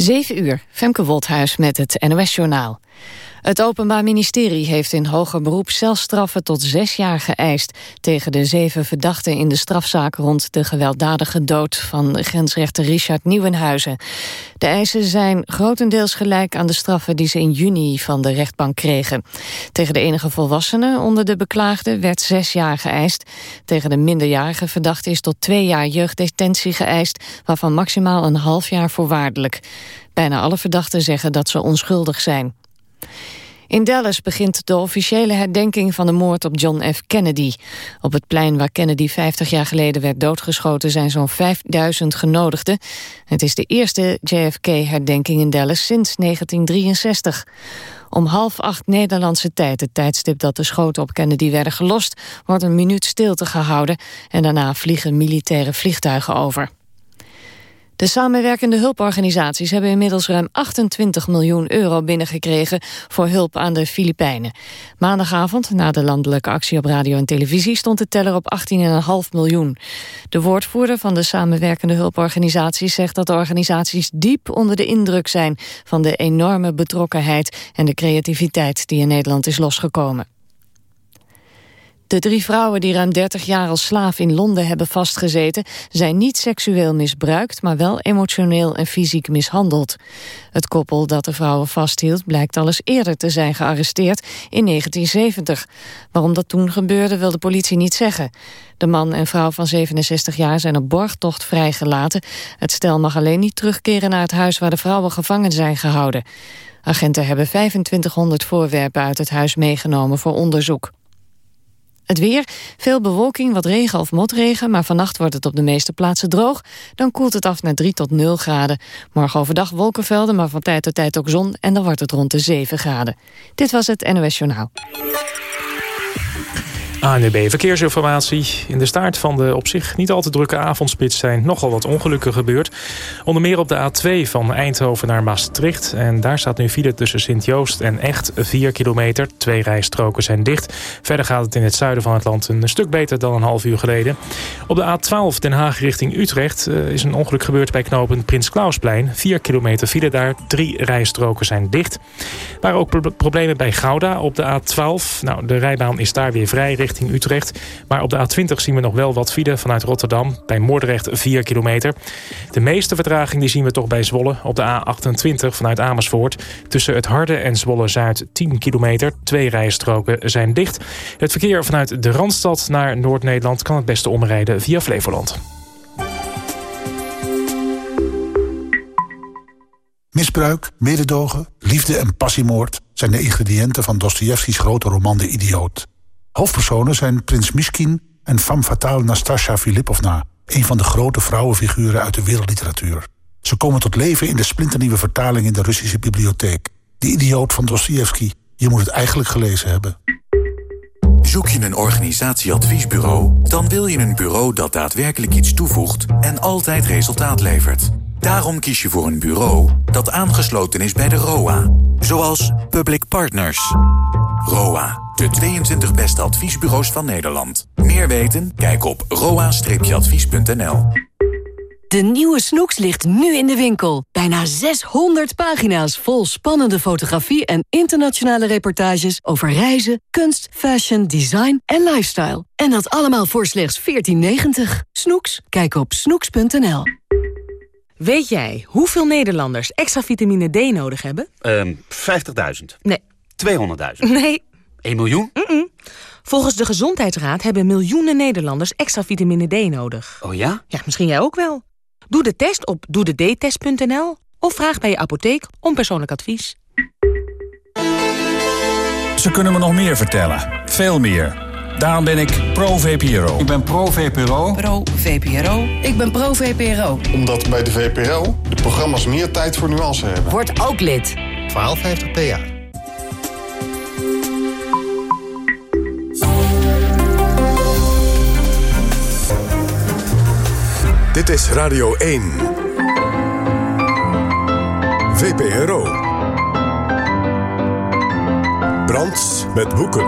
7 uur, Femke Wolthuis met het NOS-journaal. Het Openbaar Ministerie heeft in hoger beroep celstraffen tot zes jaar geëist... tegen de zeven verdachten in de strafzaak rond de gewelddadige dood... van grensrechter Richard Nieuwenhuizen. De eisen zijn grotendeels gelijk aan de straffen die ze in juni van de rechtbank kregen. Tegen de enige volwassene onder de beklaagde werd zes jaar geëist. Tegen de minderjarige verdachte is tot twee jaar jeugddetentie geëist... waarvan maximaal een half jaar voorwaardelijk. Bijna alle verdachten zeggen dat ze onschuldig zijn. In Dallas begint de officiële herdenking van de moord op John F. Kennedy. Op het plein waar Kennedy 50 jaar geleden werd doodgeschoten... zijn zo'n 5000 genodigden. Het is de eerste JFK-herdenking in Dallas sinds 1963. Om half acht Nederlandse tijd, het tijdstip dat de schoten op Kennedy werden gelost... wordt een minuut stilte gehouden en daarna vliegen militaire vliegtuigen over. De samenwerkende hulporganisaties hebben inmiddels ruim 28 miljoen euro binnengekregen voor hulp aan de Filipijnen. Maandagavond, na de landelijke actie op radio en televisie, stond de teller op 18,5 miljoen. De woordvoerder van de samenwerkende hulporganisaties zegt dat de organisaties diep onder de indruk zijn van de enorme betrokkenheid en de creativiteit die in Nederland is losgekomen. De drie vrouwen die ruim 30 jaar als slaaf in Londen hebben vastgezeten... zijn niet seksueel misbruikt, maar wel emotioneel en fysiek mishandeld. Het koppel dat de vrouwen vasthield blijkt al eerder te zijn gearresteerd in 1970. Waarom dat toen gebeurde wil de politie niet zeggen. De man en vrouw van 67 jaar zijn op borgtocht vrijgelaten. Het stel mag alleen niet terugkeren naar het huis waar de vrouwen gevangen zijn gehouden. Agenten hebben 2500 voorwerpen uit het huis meegenomen voor onderzoek. Het weer, veel bewolking, wat regen of motregen... maar vannacht wordt het op de meeste plaatsen droog. Dan koelt het af naar 3 tot 0 graden. Morgen overdag wolkenvelden, maar van tijd tot tijd ook zon... en dan wordt het rond de 7 graden. Dit was het NOS Journaal. ANUB Verkeersinformatie. In de staart van de op zich niet al te drukke avondspits zijn nogal wat ongelukken gebeurd. Onder meer op de A2 van Eindhoven naar Maastricht. En daar staat nu file tussen Sint-Joost en Echt 4 kilometer. Twee rijstroken zijn dicht. Verder gaat het in het zuiden van het land een stuk beter dan een half uur geleden. Op de A12 Den Haag richting Utrecht eh, is een ongeluk gebeurd bij knopen Prins Klausplein. 4 kilometer file daar. Drie rijstroken zijn dicht. Er waren ook problemen bij Gouda op de A12. Nou, de rijbaan is daar weer vrij richting Utrecht. Maar op de A20 zien we nog wel wat file vanuit Rotterdam. Bij Moordrecht 4 kilometer. De meeste vertraging die zien we toch bij Zwolle op de A28 vanuit Amersfoort. Tussen het Harde en Zwolle-Zuid 10 kilometer. Twee rijstroken zijn dicht. Het verkeer vanuit de Randstad naar Noord-Nederland... kan het beste omrijden via Flevoland. Misbruik, mededogen, liefde en passiemoord... zijn de ingrediënten van Dostoevskis grote roman De Idioot. Hoofdpersonen zijn prins Miskin en femme fatale Nastasja Filipovna... een van de grote vrouwenfiguren uit de wereldliteratuur. Ze komen tot leven in de splinternieuwe vertaling in de Russische bibliotheek. De idioot van Dostoevsky. Je moet het eigenlijk gelezen hebben. Zoek je een organisatieadviesbureau? Dan wil je een bureau dat daadwerkelijk iets toevoegt... en altijd resultaat levert. Daarom kies je voor een bureau dat aangesloten is bij de ROA. Zoals Public Partners. ROA, de 22 beste adviesbureaus van Nederland. Meer weten? Kijk op roa-advies.nl. De nieuwe Snoeks ligt nu in de winkel. Bijna 600 pagina's vol spannende fotografie en internationale reportages over reizen, kunst, fashion, design en lifestyle. En dat allemaal voor slechts 14,90. Snoeks? Kijk op snoeks.nl. Weet jij hoeveel Nederlanders extra vitamine D nodig hebben? Um, 50.000. Nee. 200.000. Nee. 1 miljoen? Mm -mm. Volgens de Gezondheidsraad hebben miljoenen Nederlanders extra vitamine D nodig. Oh ja? Ja, misschien jij ook wel. Doe de test op doedetest.nl of vraag bij je apotheek om persoonlijk advies. Ze kunnen me nog meer vertellen. Veel meer. Daarom ben ik pro-VPRO. Ik ben pro-VPRO. Pro-VPRO. Ik ben pro-VPRO. Omdat bij de VPRO de programma's meer tijd voor nuance hebben. Word ook lid. 1250 PA. Dit is Radio 1. VPRO. Brands met boeken.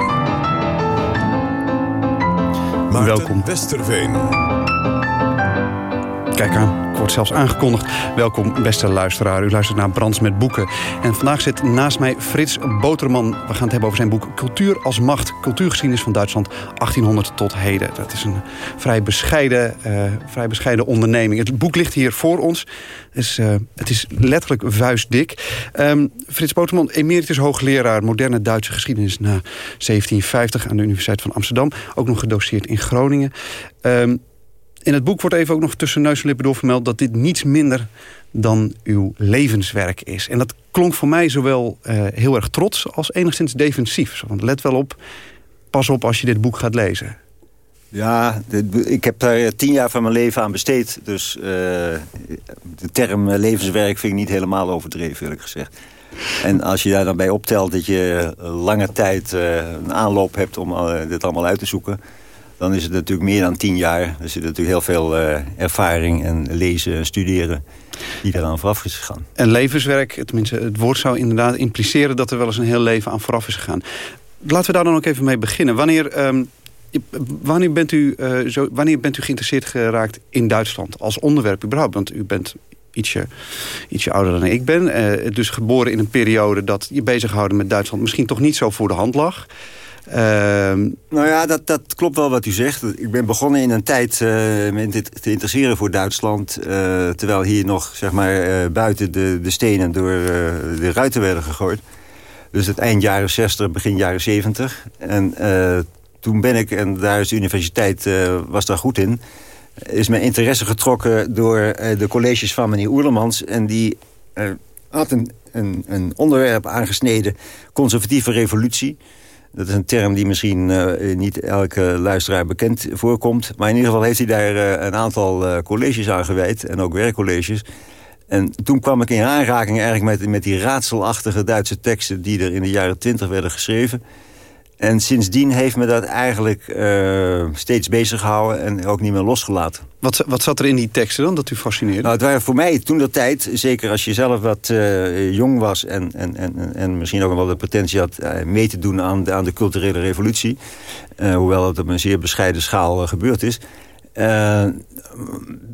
Maarten Welkom. Westerveen. Kijk aan, ik word zelfs aangekondigd. Welkom, beste luisteraar. U luistert naar Brands met Boeken. En vandaag zit naast mij Frits Boterman. We gaan het hebben over zijn boek Cultuur als Macht. Cultuurgeschiedenis van Duitsland 1800 tot heden. Dat is een vrij bescheiden, uh, vrij bescheiden onderneming. Het boek ligt hier voor ons. Dus, het is letterlijk vuistdik. Um, Frits Boterman, emeritus hoogleraar moderne Duitse geschiedenis... na 1750 aan de Universiteit van Amsterdam. Ook nog gedoseerd in Groningen. Um, in het boek wordt even ook nog tussen neus en lippen door vermeld... dat dit niets minder dan uw levenswerk is. En dat klonk voor mij zowel uh, heel erg trots als enigszins defensief. Want let wel op, pas op als je dit boek gaat lezen. Ja, ik heb daar tien jaar van mijn leven aan besteed. Dus uh, de term levenswerk vind ik niet helemaal overdreven, eerlijk gezegd. En als je daar dan bij optelt dat je lange tijd een aanloop hebt om dit allemaal uit te zoeken dan is het natuurlijk meer dan tien jaar. Er zit natuurlijk heel veel uh, ervaring en lezen en studeren die eraan vooraf is gegaan. En levenswerk, tenminste het woord zou inderdaad impliceren... dat er wel eens een heel leven aan vooraf is gegaan. Laten we daar dan ook even mee beginnen. Wanneer, um, wanneer, bent, u, uh, zo, wanneer bent u geïnteresseerd geraakt in Duitsland als onderwerp überhaupt? Want u bent ietsje, ietsje ouder dan ik ben. Uh, dus geboren in een periode dat je bezighouden met Duitsland... misschien toch niet zo voor de hand lag... Ehm, nou ja, dat, dat klopt wel wat u zegt. Ik ben begonnen in een tijd uh, me te interesseren voor Duitsland... Uh, terwijl hier nog zeg maar, uh, buiten de, de stenen door de ruiten werden gegooid. Dus het eind jaren 60, begin jaren 70. En toen ben ik, en daar is de universiteit was daar goed in... is mijn interesse getrokken door de colleges van meneer Oerlemans. En die had een, een, een onderwerp aangesneden, conservatieve revolutie... Dat is een term die misschien uh, niet elke luisteraar bekend voorkomt. Maar in ieder geval heeft hij daar uh, een aantal uh, colleges aan gewijd. En ook werkcolleges. En toen kwam ik in aanraking eigenlijk met, met die raadselachtige Duitse teksten... die er in de jaren twintig werden geschreven. En sindsdien heeft me dat eigenlijk uh, steeds bezig gehouden en ook niet meer losgelaten. Wat, wat zat er in die teksten dan dat u fascineerde? Nou, het waren voor mij toen de tijd, zeker als je zelf wat uh, jong was... En, en, en, en misschien ook wel de potentie had uh, mee te doen aan de, aan de culturele revolutie... hoewel het op een zeer bescheiden schaal gebeurd is... Uh,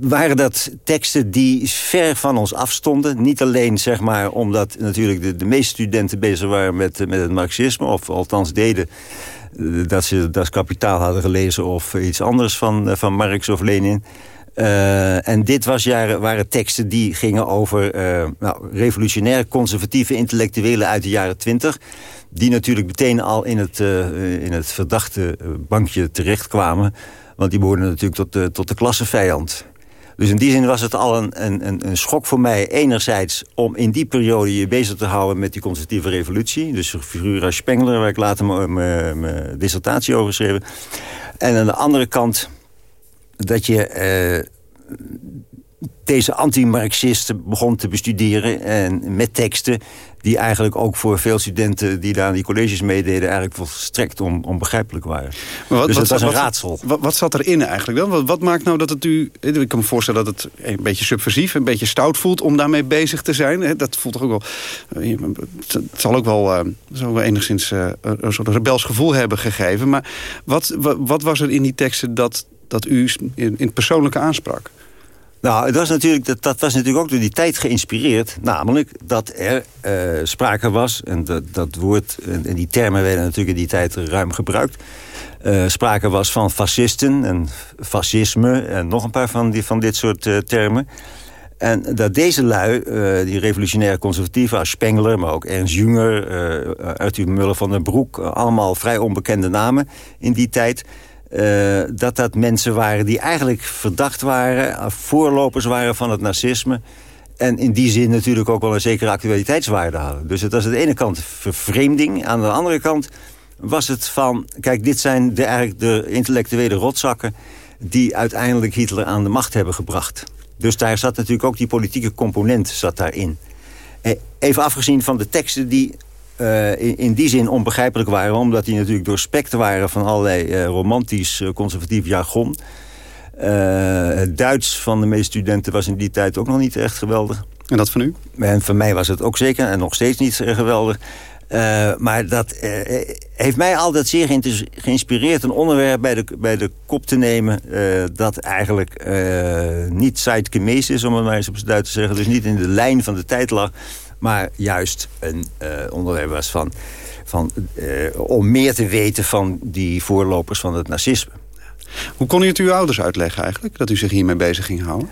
waren dat teksten die ver van ons afstonden. Niet alleen zeg maar, omdat natuurlijk de, de meeste studenten bezig waren met, met het marxisme... of althans deden uh, dat ze dat kapitaal hadden gelezen... of iets anders van, van Marx of Lenin... En dit was jaren, waren teksten die gingen over uh, nou, revolutionair conservatieve intellectuelen uit de jaren twintig. Die natuurlijk meteen al in het, in het verdachte bankje terechtkwamen. Want die behoorden natuurlijk tot de, tot de klassevijand. Dus in die zin was het al een, een, een schok voor mij. Enerzijds om in die periode je bezig te houden met die conservatieve revolutie. Dus figuur als Spengler, waar ik later mijn dissertatie over geschreven. En aan de andere kant dat je uh, deze anti-Marxisten begon te bestuderen. En met teksten die eigenlijk ook voor veel studenten... die daar aan die colleges meededen... eigenlijk volstrekt on, onbegrijpelijk waren. Maar wat, dus het was een raadsel. Wat, wat, zat erin eigenlijk dan? Wat, wat, maakt nou dat het u... Ik kan me voorstellen dat het een beetje subversief... een beetje stout voelt om daarmee bezig te zijn. Dat voelt toch ook wel... Het zal ook wel, uh, zal wel enigszins uh, een soort rebels gevoel hebben gegeven. Maar wat, wat, wat was er in die teksten dat, dat u in, in het persoonlijke aansprak? Nou, het was natuurlijk, dat, dat was natuurlijk ook door die tijd geïnspireerd. Namelijk dat er uh, sprake was, en dat, dat woord en, die termen werden natuurlijk in die tijd ruim gebruikt. Uh, sprake was van fascisten en fascisme en nog een paar van, die, van dit soort uh, termen. En dat deze lui, die revolutionaire conservatieven als Spengler... maar ook Ernst Jünger, Arthur Muller van den Broek... allemaal vrij onbekende namen in die tijd... Uh, dat dat mensen waren die eigenlijk verdacht waren... Eh, voorlopers waren van het nazisme... en in die zin natuurlijk ook wel een zekere actualiteitswaarde hadden. Dus het was aan de ene kant vervreemding. Aan de andere kant was het van... kijk, dit zijn de, eigenlijk de intellectuele rotzakken... die uiteindelijk Hitler aan de macht hebben gebracht. Dus daar zat natuurlijk ook die politieke component zat daarin. Eh, even afgezien van de teksten die uh, in, in, die zin onbegrijpelijk waren... omdat die natuurlijk doorspekt waren van allerlei uh, romantisch uh, conservatief jargon. het Duits van de meeste studenten was in die tijd ook nog niet echt geweldig. En dat van u? En van mij was het ook zeker en nog steeds niet geweldig. Uh, maar dat uh, heeft mij altijd zeer geïnspireerd... een onderwerp bij de, bij de kop te nemen... Uh, dat eigenlijk niet zeitgemäß is, om het maar eens op zijn Duits te zeggen. Dus niet in de lijn van de tijd lag. Maar juist een onderwerp was van... van om meer te weten van die voorlopers van het nazisme. Hoe kon u het uw ouders uitleggen eigenlijk? Dat u zich hiermee bezig ging houden?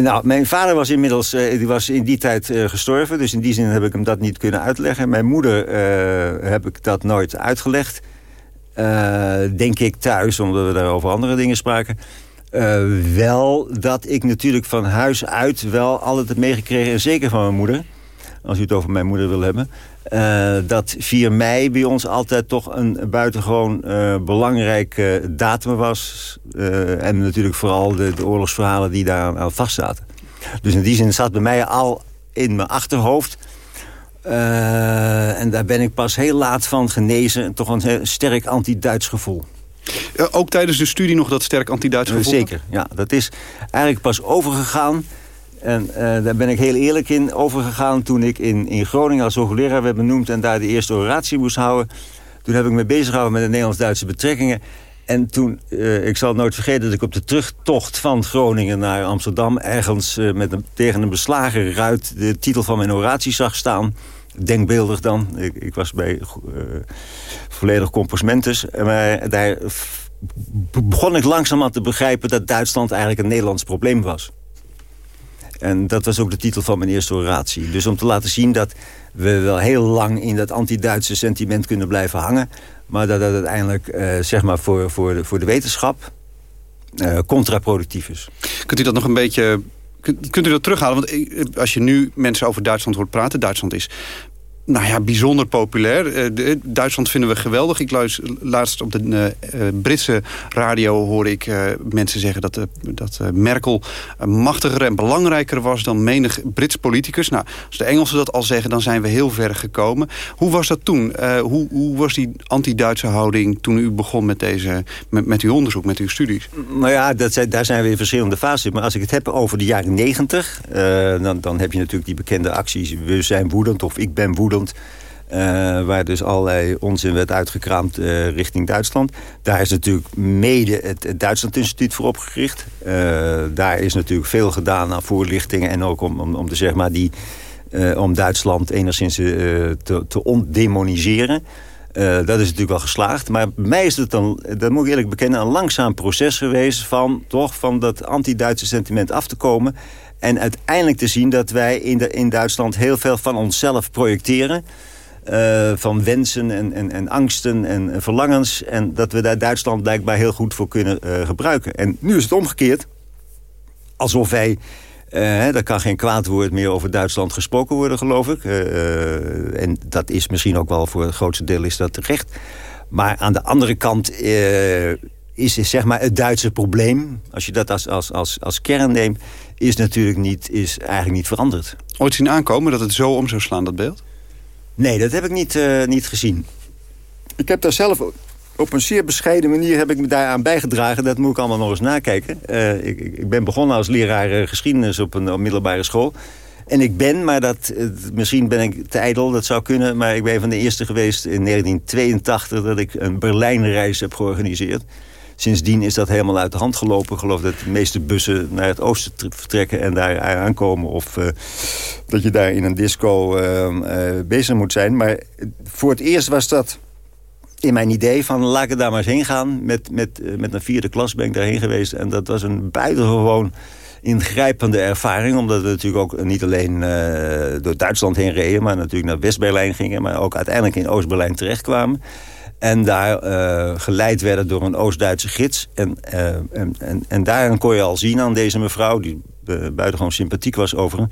Nou, mijn vader was inmiddels uh, die was in die tijd uh, gestorven. Dus in die zin heb ik hem dat niet kunnen uitleggen. Mijn moeder uh, heb ik dat nooit uitgelegd. denk ik thuis, omdat we daar over andere dingen spraken. wel dat ik natuurlijk van huis uit wel altijd heb meegekregen... en zeker van mijn moeder, als u het over mijn moeder wil hebben... Uh, dat 4 mei bij ons altijd toch een buitengewoon uh, belangrijke datum was. Uh, en natuurlijk vooral de, de, oorlogsverhalen die daar aan vastzaten. Dus in die zin zat bij mij al in mijn achterhoofd. en daar ben ik pas heel laat van genezen. Toch een sterk anti-Duits gevoel. ook tijdens de studie nog dat sterk anti-Duits gevoel? Zeker, ja. Dat is eigenlijk pas overgegaan en uh, daar ben ik heel eerlijk in overgegaan toen ik in, in Groningen als hoogleraar werd benoemd... en daar de eerste oratie moest houden. Toen heb ik me bezig gehouden met de Nederlands-Duitse betrekkingen. En toen, uh, ik zal nooit vergeten, dat ik op de terugtocht van Groningen naar Amsterdam... ergens uh, met een, tegen een beslagen ruit de titel van mijn oratie zag staan. Denkbeeldig dan. Ik, ik was bij volledig composmentus. Maar daar begon ik langzaam aan te begrijpen dat Duitsland eigenlijk een Nederlands probleem was. En dat was ook de titel van mijn eerste oratie. Dus om te laten zien dat we wel heel lang in dat anti-Duitse sentiment kunnen blijven hangen. Maar dat dat uiteindelijk uh, zeg maar voor, voor, de, voor de wetenschap uh, contraproductief is. Kunt u dat nog een beetje kunt u dat terughalen? Want eh, als je nu mensen over Duitsland hoort praten... Duitsland is nou ja, bijzonder populair. Uh, Duitsland vinden we geweldig. Ik luister, laatst op de uh, Britse radio hoor ik mensen zeggen... dat, dat Merkel machtiger en belangrijker was dan menig Brits politicus. Nou, als de Engelsen dat al zeggen, dan zijn we heel ver gekomen. Hoe was dat toen? hoe, hoe was die anti-Duitse houding toen u begon met, deze, met, met uw onderzoek, met uw studies? Nou ja, dat zijn, daar zijn we in verschillende fases. Maar als ik het heb over de jaren negentig... dan, dan heb je natuurlijk die bekende acties... we zijn woedend of ik ben woedend uh, waar dus allerlei onzin werd uitgekraamd uh, richting Duitsland. Daar is natuurlijk mede het, Duitsland Instituut voor opgericht. Uh, daar is natuurlijk veel gedaan aan voorlichtingen... en ook om, om, om zeg maar die, om Duitsland enigszins te, te ondemoniseren. dat is natuurlijk wel geslaagd. Maar bij mij is het dan, dat moet ik eerlijk bekennen... een langzaam proces geweest van, toch, van dat anti-Duitse sentiment af te komen... En uiteindelijk te zien dat wij in, de, in Duitsland heel veel van onszelf projecteren. Uh, van wensen en, en, en angsten en, verlangens. En dat we daar Duitsland blijkbaar heel goed voor kunnen uh, gebruiken. En nu is het omgekeerd. Alsof wij... Uh, er kan geen kwaad woord meer over Duitsland gesproken worden, geloof ik. en dat is misschien ook wel voor het grootste deel is dat terecht. Maar aan de andere kant is, is zeg maar het Duitse probleem... als je dat als, als, als, als kern neemt is natuurlijk niet, is eigenlijk niet veranderd. Ooit zien aankomen dat het zo om zou slaan, dat beeld? Nee, dat heb ik niet, uh, niet gezien. Ik heb daar zelf op een zeer bescheiden manier heb ik me daaraan bijgedragen. Dat moet ik allemaal nog eens nakijken. Uh, ik, ik, ben begonnen als leraar eh, geschiedenis op een op middelbare school. En ik ben, maar dat, misschien ben ik te ijdel, dat zou kunnen... maar ik ben van de eerste geweest in 1982 dat ik een Berlijnreis heb georganiseerd. Sindsdien is dat helemaal uit de hand gelopen. Ik geloof dat de meeste bussen naar het oosten vertrekken en daar aankomen. Of uh, dat je daar in een disco uh, uh, bezig moet zijn. Maar voor het eerst was dat in mijn idee van laat ik daar maar eens heen gaan. Met, met, met een vierde klas ben ik daarheen geweest. En dat was een buitengewoon ingrijpende ervaring. Omdat we natuurlijk ook niet alleen door Duitsland heen reden... maar natuurlijk naar West-Berlijn gingen. Maar ook uiteindelijk in Oost-Berlijn terechtkwamen. En daar uh, geleid werden door een Oost-Duitse gids. En, uh, en, en, en daarin kon je al zien aan deze mevrouw... die uh, buitengewoon sympathiek was over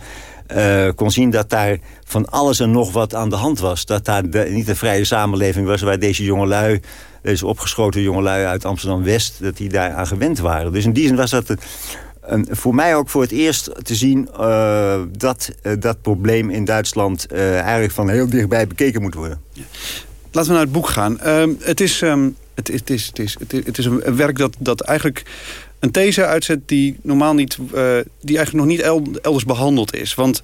kon zien dat daar van alles en nog wat aan de hand was. Dat daar niet een vrije samenleving was... waar deze jongelui, deze opgeschoten jongelui uit Amsterdam-West... dat die daar aan gewend waren. Dus in die zin was dat... Voor mij ook voor het eerst te zien dat dat probleem in Duitsland... eigenlijk van heel dichtbij bekeken moet worden. Laten we naar het boek gaan. Uh, het, is, um, het, het, is, het, is, het, is, een werk dat, dat eigenlijk een these uitzet... die normaal niet, uh, die eigenlijk nog niet elders behandeld is. Want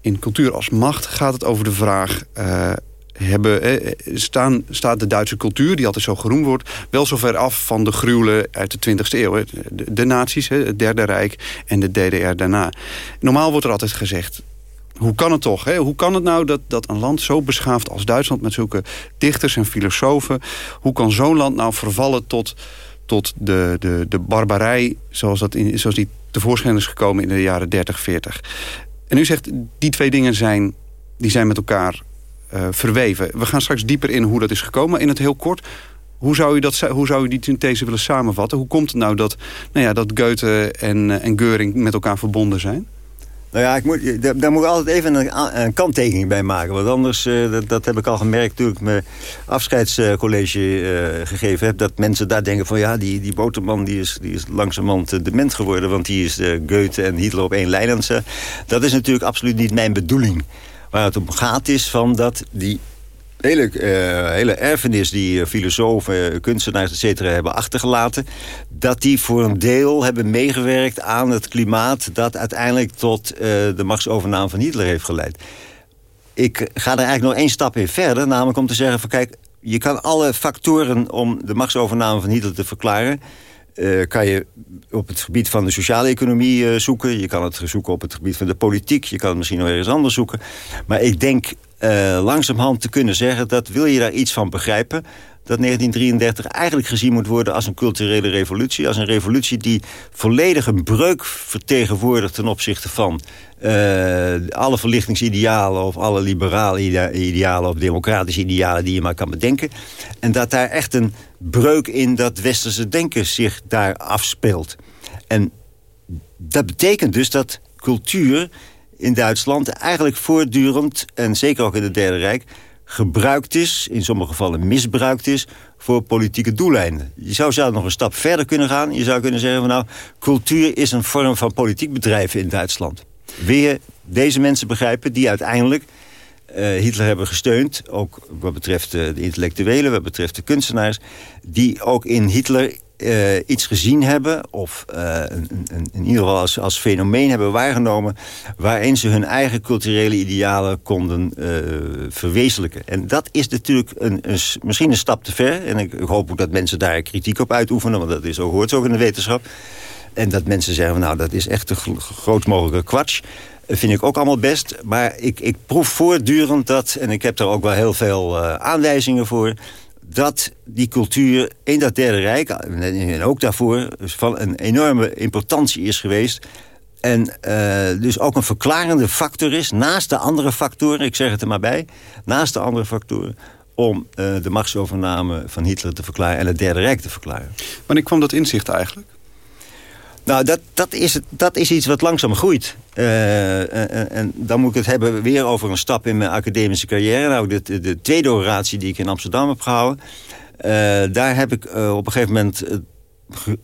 in cultuur als macht gaat het over de vraag... Uh, hebben, eh, staan, staat de Duitse cultuur, die altijd zo geroemd wordt... wel zo ver af van de gruwelen uit de 20e eeuw. De, de hè, het Derde Rijk en de DDR daarna. Normaal wordt er altijd gezegd... Hoe kan het toch? Hè? Hoe kan het nou dat, dat een land zo beschaafd als Duitsland... met zulke dichters en filosofen... hoe kan zo'n land nou vervallen tot, tot de, de, de barbarij... Zoals, dat in, zoals die tevoorschijn is gekomen in de jaren 30, 40? En u zegt, die twee dingen zijn, die zijn met elkaar uh, verweven. We gaan straks dieper in hoe dat is gekomen. In het heel kort, hoe zou u, dat, hoe zou u die synthese willen samenvatten? Hoe komt het nou dat, nou ja, dat Goethe en, en Geuring met elkaar verbonden zijn? Nou ja, ik moet, daar, moet ik altijd even een, kanttekening bij maken. Want anders, uh, dat, heb ik al gemerkt toen ik mijn afscheidscollege uh, gegeven heb... dat mensen daar denken van ja, die, die boterman die is, die is langzamerhand dement geworden... want die is uh, Goethe en Hitler op één lijn Dat is natuurlijk absoluut niet mijn bedoeling. Waar het om gaat is van dat die hele, uh, hele erfenis die filosofen, kunstenaars, et cetera, hebben achtergelaten... dat die voor een deel hebben meegewerkt aan het klimaat... dat uiteindelijk tot de machtsovername van Hitler heeft geleid. Ik ga er eigenlijk nog één stap in verder, namelijk om te zeggen van... kijk, je kan alle factoren om de machtsovername van Hitler te verklaren... Kan je op het gebied van de sociale economie zoeken. Je kan het zoeken op het gebied van de politiek. Je kan het misschien nog ergens anders zoeken. Maar ik denk uh, langzamerhand te kunnen zeggen... dat wil je daar iets van begrijpen... dat 1933 eigenlijk gezien moet worden als een culturele revolutie. Als een revolutie die volledig een breuk vertegenwoordigt... ten opzichte van uh, alle verlichtingsidealen... of alle liberale idealen of democratische idealen die je maar kan bedenken. En dat daar echt een breuk in dat westerse denken zich daar afspeelt. En dat betekent dus dat cultuur in Duitsland eigenlijk voortdurend... en zeker ook in het Derde Rijk gebruikt is, in sommige gevallen misbruikt is... voor politieke doeleinden. Je zou zelf nog een stap verder kunnen gaan. Je zou kunnen zeggen van nou, cultuur is een vorm van politiek bedrijven in Duitsland. Weer deze mensen begrijpen die uiteindelijk uh, Hitler hebben gesteund. Ook wat betreft uh, de intellectuelen, wat betreft de kunstenaars. Die ook in Hitler uh, iets gezien hebben... of een, een, in ieder geval als, als fenomeen hebben waargenomen... waarin ze hun eigen culturele idealen konden verwezenlijken. En dat is natuurlijk een, een, misschien een stap te ver. En ik, hoop ook dat mensen daar kritiek op uitoefenen... want dat is ook, hoort ook in de wetenschap. En dat mensen zeggen, nou, dat is echt de groot mogelijke kwatsch vind ik ook allemaal best. Maar ik, ik proef voortdurend dat, en ik heb daar ook wel heel veel uh, aanwijzingen voor... dat die cultuur in dat Derde Rijk, en ook daarvoor... Dus van een enorme importantie is geweest... En uh, dus ook een verklarende factor is, naast de andere factoren... ik zeg het er maar bij, naast de andere factoren om uh, de machtsovername van Hitler te verklaren... en het Derde Rijk te verklaren. Wanneer kwam dat inzicht eigenlijk? Nou, dat, dat, is, dat is iets wat langzaam groeit. Uh, en, en, dan moet ik het hebben weer over een stap in mijn academische carrière. Nou, de, de tweede oratie die ik in Amsterdam heb gehouden... Daar heb ik op een gegeven moment ge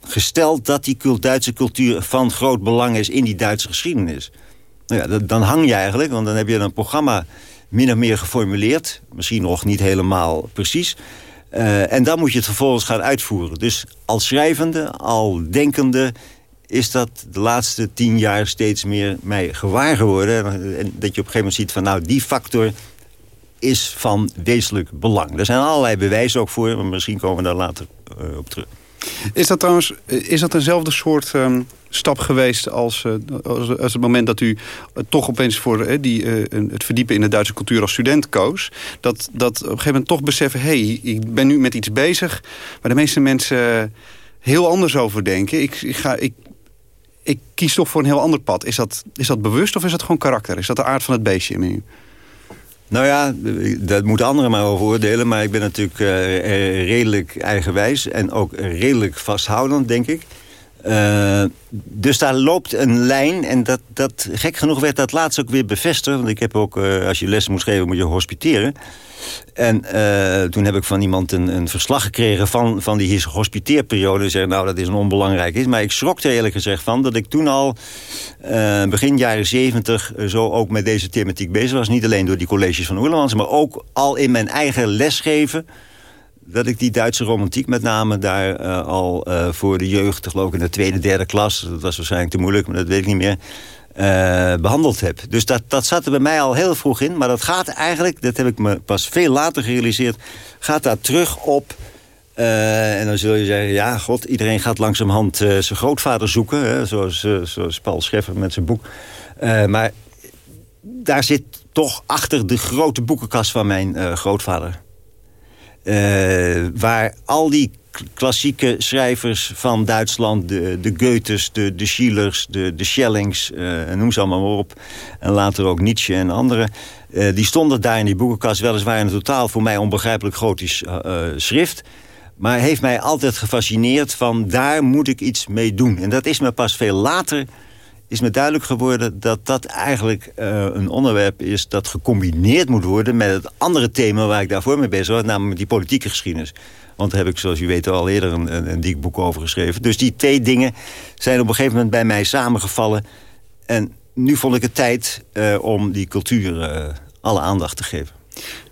gesteld... dat die Duitse cultuur van groot belang is in die Duitse geschiedenis. Nou ja, dan hang je eigenlijk, want dan heb je een programma min of meer geformuleerd. Misschien nog niet helemaal precies... Uh, en dan moet je het vervolgens gaan uitvoeren. Dus als schrijvende, al denkende... is dat de laatste tien jaar steeds meer mij gewaar geworden. En dat je op een gegeven moment ziet van... nou, die factor is van wezenlijk belang. Er zijn allerlei bewijzen ook voor, maar misschien komen we daar later uh, op terug. Is dat trouwens is dat eenzelfde soort um, stap geweest als, uh, als, als, het moment dat u uh, toch opeens voor die, het verdiepen in de Duitse cultuur als student koos? Dat, dat op een gegeven moment toch beseffen, hé, hey, ik ben nu met iets bezig... waar de meeste mensen heel anders over denken. Ik, ik, ga, ik, ik kies toch voor een heel ander pad. Is dat, is dat bewust of is dat gewoon karakter? Is dat de aard van het beestje in u? Nou ja, dat moeten anderen maar over oordelen. Maar ik ben natuurlijk uh, redelijk eigenwijs en ook redelijk vasthoudend, denk ik. Uh, dus daar loopt een lijn. En dat, dat, gek genoeg werd dat laatst ook weer bevestigd. Want ik heb ook, uh, als je les moet geven, moet je hospiteren. En uh, toen heb ik van iemand een, een verslag gekregen van, van die hospiteerperiode. Zeg, nou, dat is een onbelangrijk iets. Maar ik schrok er eerlijk gezegd van dat ik toen al begin jaren zeventig... zo ook met deze thematiek bezig was. Niet alleen door die colleges van Oerlemans, maar ook al in mijn eigen lesgeven dat ik die Duitse romantiek met name daar uh, al uh, voor de jeugd... geloof in de tweede, derde klas... dat was waarschijnlijk te moeilijk, maar dat weet ik niet meer... behandeld heb. Dus dat, dat zat er bij mij al heel vroeg in. Maar dat gaat eigenlijk, dat heb ik me pas veel later gerealiseerd... gaat daar terug op... en dan zul je zeggen, ja, god, iedereen gaat langzamerhand zijn grootvader zoeken. Hè, zoals, zoals Paul Scheffer met zijn boek. maar daar zit toch achter de grote boekenkast van mijn grootvader. Waar al die klassieke schrijvers van Duitsland. De, de Goethes, de, de Schillers, de, de Schellings, uh, noem ze allemaal maar op. En later ook Nietzsche en anderen. Uh, die stonden daar in die boekenkast weliswaar in een totaal voor mij onbegrijpelijk gotisch schrift. Maar heeft mij altijd gefascineerd van daar moet ik iets mee doen. En dat is me pas veel later is me duidelijk geworden dat dat eigenlijk uh, een onderwerp is... dat gecombineerd moet worden met het andere thema waar ik daarvoor mee bezig was... namelijk die politieke geschiedenis. Want daar heb ik, zoals u weet, al eerder een, een, dik boek over geschreven. Dus die twee dingen zijn op een gegeven moment bij mij samengevallen. En nu vond ik het tijd uh, om die cultuur uh, alle aandacht te geven.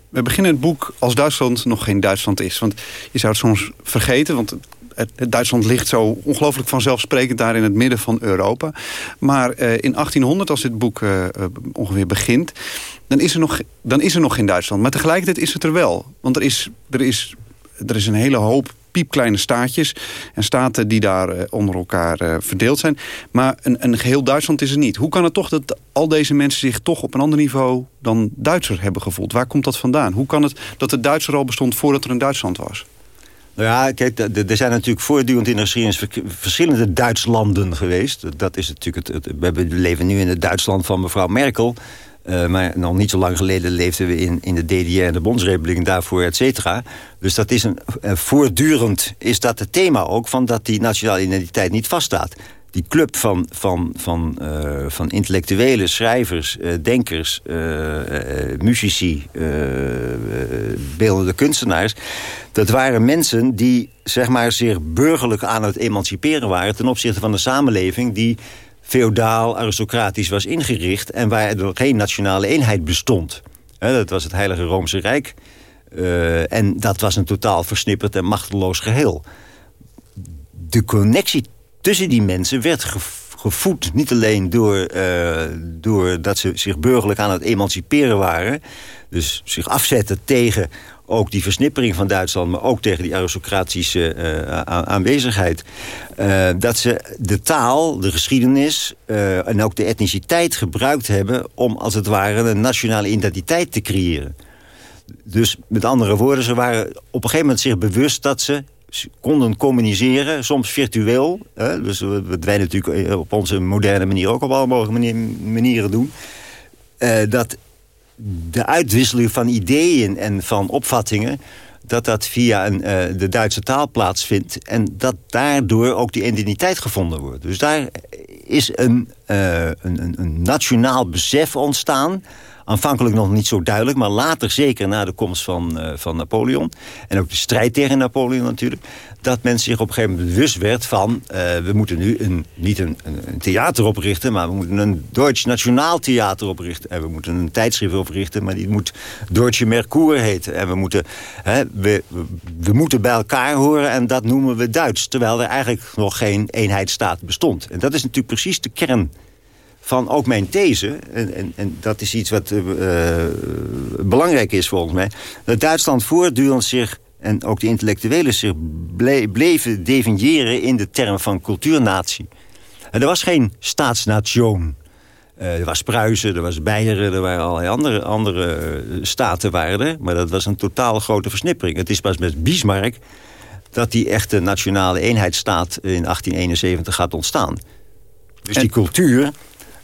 We beginnen het boek als Duitsland nog geen Duitsland is. Want je zou het soms vergeten, want Duitsland ligt zo ongelooflijk vanzelfsprekend daar in het midden van Europa. Maar uh, in 1800, als dit boek uh, ongeveer begint, dan is, er nog, dan is er nog geen Duitsland. Maar tegelijkertijd is het er wel. Want er is, er is er is een hele hoop piepkleine staatjes en staten die daar onder elkaar verdeeld zijn. Maar een, een geheel Duitsland is er niet. Hoe kan het toch dat al deze mensen zich toch op een ander niveau dan Duitser hebben gevoeld? Waar komt dat vandaan? Hoe kan het dat de Duitser al bestond voordat er een Duitsland was? Nou ja, kijk, er zijn natuurlijk voortdurend in de geschiedenis verschillende Duitslanden geweest. Dat is natuurlijk het, we leven nu in het Duitsland van mevrouw Merkel. Uh, maar nog niet zo lang geleden leefden we in, in de DDR en de Bondsrepubliek daarvoor, et cetera. Dus dat is een, uh, voortdurend is dat het thema ook van dat die nationale identiteit niet vaststaat. Die club van, van, van, uh, van intellectuele schrijvers, denkers, muzici, beeldende kunstenaars... dat waren mensen die zeg maar, zich burgerlijk aan het emanciperen waren... ten opzichte van de samenleving die feodaal, aristocratisch was ingericht... en waar er geen nationale eenheid bestond. dat was het Heilige Roomse Rijk. Uh, en dat was een totaal versnipperd en machteloos geheel. De connectie tussen die mensen werd gevoed... niet alleen door, uh, door dat ze zich burgerlijk aan het emanciperen waren... dus zich afzetten tegen ook die versnippering van Duitsland... maar ook tegen die aristocratische uh, aanwezigheid. Uh, dat ze de taal, de geschiedenis en ook de etniciteit gebruikt hebben... om als het ware een nationale identiteit te creëren. Dus met andere woorden, ze waren op een gegeven moment zich bewust... dat ze konden communiceren, soms virtueel. Hè? Dus wat wij natuurlijk op onze moderne manier ook op alle mogelijke manieren doen. dat de uitwisseling van ideeën en van opvattingen dat dat via een, uh, de Duitse taal plaatsvindt... en dat daardoor ook die identiteit gevonden wordt. Dus daar is een, een, een, nationaal besef ontstaan... Aanvankelijk nog niet zo duidelijk, maar later zeker na de komst van, uh, van Napoleon. En ook de strijd tegen Napoleon natuurlijk. Dat men zich op een gegeven moment bewust werd van... Uh, we moeten nu een, niet een, een, theater oprichten... maar we moeten een Duits Nationaal Theater oprichten. En we moeten een tijdschrift oprichten... maar die moet Deutsche Merkur heten. En we moeten, hè, we, we moeten bij elkaar horen en dat noemen we Duits. Terwijl er eigenlijk nog geen eenheidsstaat bestond. En dat is natuurlijk precies de kern van ook mijn these... en, en, en dat is iets wat uh, belangrijk is volgens mij... dat Duitsland voortdurend zich en ook de intellectuelen zich bleven definiëren... in de term van cultuurnatie. En er was geen staatsnation. Uh, er was Pruisen, er was Beieren, er waren allerlei andere, andere staten waren er. Maar dat was een totaal grote versnippering. Het is pas met Bismarck dat die echte nationale eenheidsstaat in 1871 gaat ontstaan. Dus die cultuur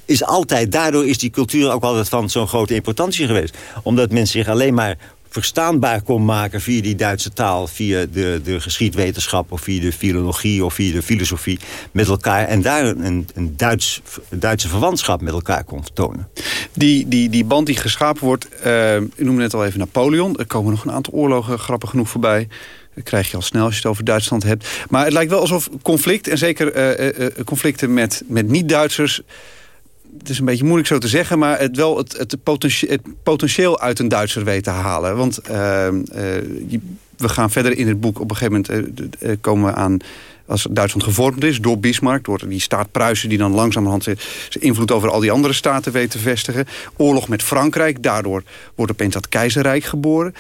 is altijd, daardoor is die cultuur ook altijd van zo'n grote importantie geweest. Omdat men zich alleen maar verstaanbaar kon maken via die Duitse taal... via de, de geschiedwetenschap of via de filologie of via de filosofie met elkaar... en daar een, een Duits, Duitse verwantschap met elkaar kon tonen. Die, die, die band die geschapen wordt, uh, u noemde net al even Napoleon... er komen nog een aantal oorlogen grappig genoeg voorbij... Dat krijg je al snel als je het over Duitsland hebt. Maar het lijkt wel alsof conflict, en zeker uh, uh, conflicten met, met niet-Duitsers het is een beetje moeilijk zo te zeggen... maar het wel het, het, potentieel, uit een Duitser weet te halen. Want uh, uh, we gaan verder in het boek. Op een gegeven moment uh, komen we aan als Duitsland gevormd is door Bismarck... door die staat Pruisen die dan langzamerhand zijn invloed over al die andere staten weet te vestigen. Oorlog met Frankrijk, daardoor wordt opeens dat keizerrijk geboren.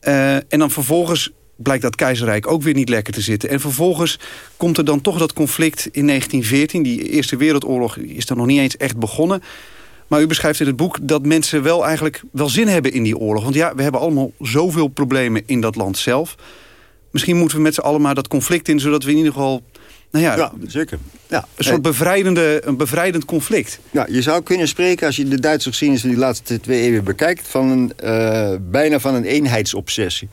En dan vervolgens blijkt dat keizerrijk ook weer niet lekker te zitten. En vervolgens komt er dan toch dat conflict in 1914. Die Eerste Wereldoorlog is dan nog niet eens echt begonnen. Maar u beschrijft in het boek dat mensen wel eigenlijk wel zin hebben in die oorlog. Want ja, we hebben allemaal zoveel problemen in dat land zelf. Misschien moeten we met z'n allen maar dat conflict in... zodat we in ieder geval nou ja, ja, zeker. Ja. Een soort bevrijdende, een bevrijdend conflict. Ja, je zou kunnen spreken, als je de Duitse geschiedenis van die laatste twee eeuwen bekijkt... Van een, uh, bijna van een eenheidsobsessie.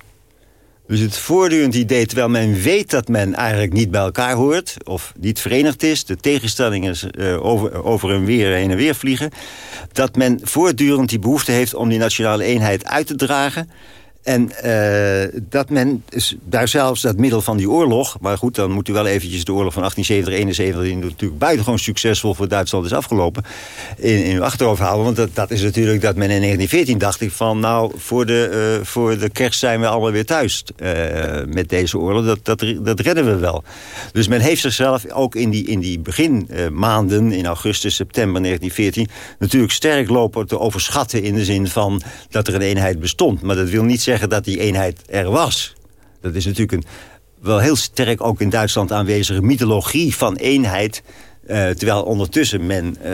Dus het voortdurend idee, terwijl men weet dat men eigenlijk niet bij elkaar hoort... of niet verenigd is, de tegenstellingen uh, over, over en weer heen en weer vliegen... dat men voortdurend die behoefte heeft om die nationale eenheid uit te dragen... En uh, dat men dus daar zelfs dat middel van die oorlog... maar goed, dan moet u wel eventjes de oorlog van 1870, 71... die natuurlijk buitengewoon succesvol voor Duitsland is afgelopen... in, in uw achterhoofd halen. Want dat, dat is natuurlijk dat men in 1914 dacht ik van... nou, voor de, uh, voor de kerst zijn we allemaal weer thuis uh, met deze oorlog. Dat, dat, dat redden we wel. Dus men heeft zichzelf ook in die, in die beginmaanden... in augustus, september 1914... natuurlijk sterk lopen te overschatten... in de zin van dat er een eenheid bestond. Maar dat wil niet zeggen dat die eenheid er was. Dat is natuurlijk een wel heel sterk ook in Duitsland aanwezige mythologie van eenheid... Uh, terwijl ondertussen men uh,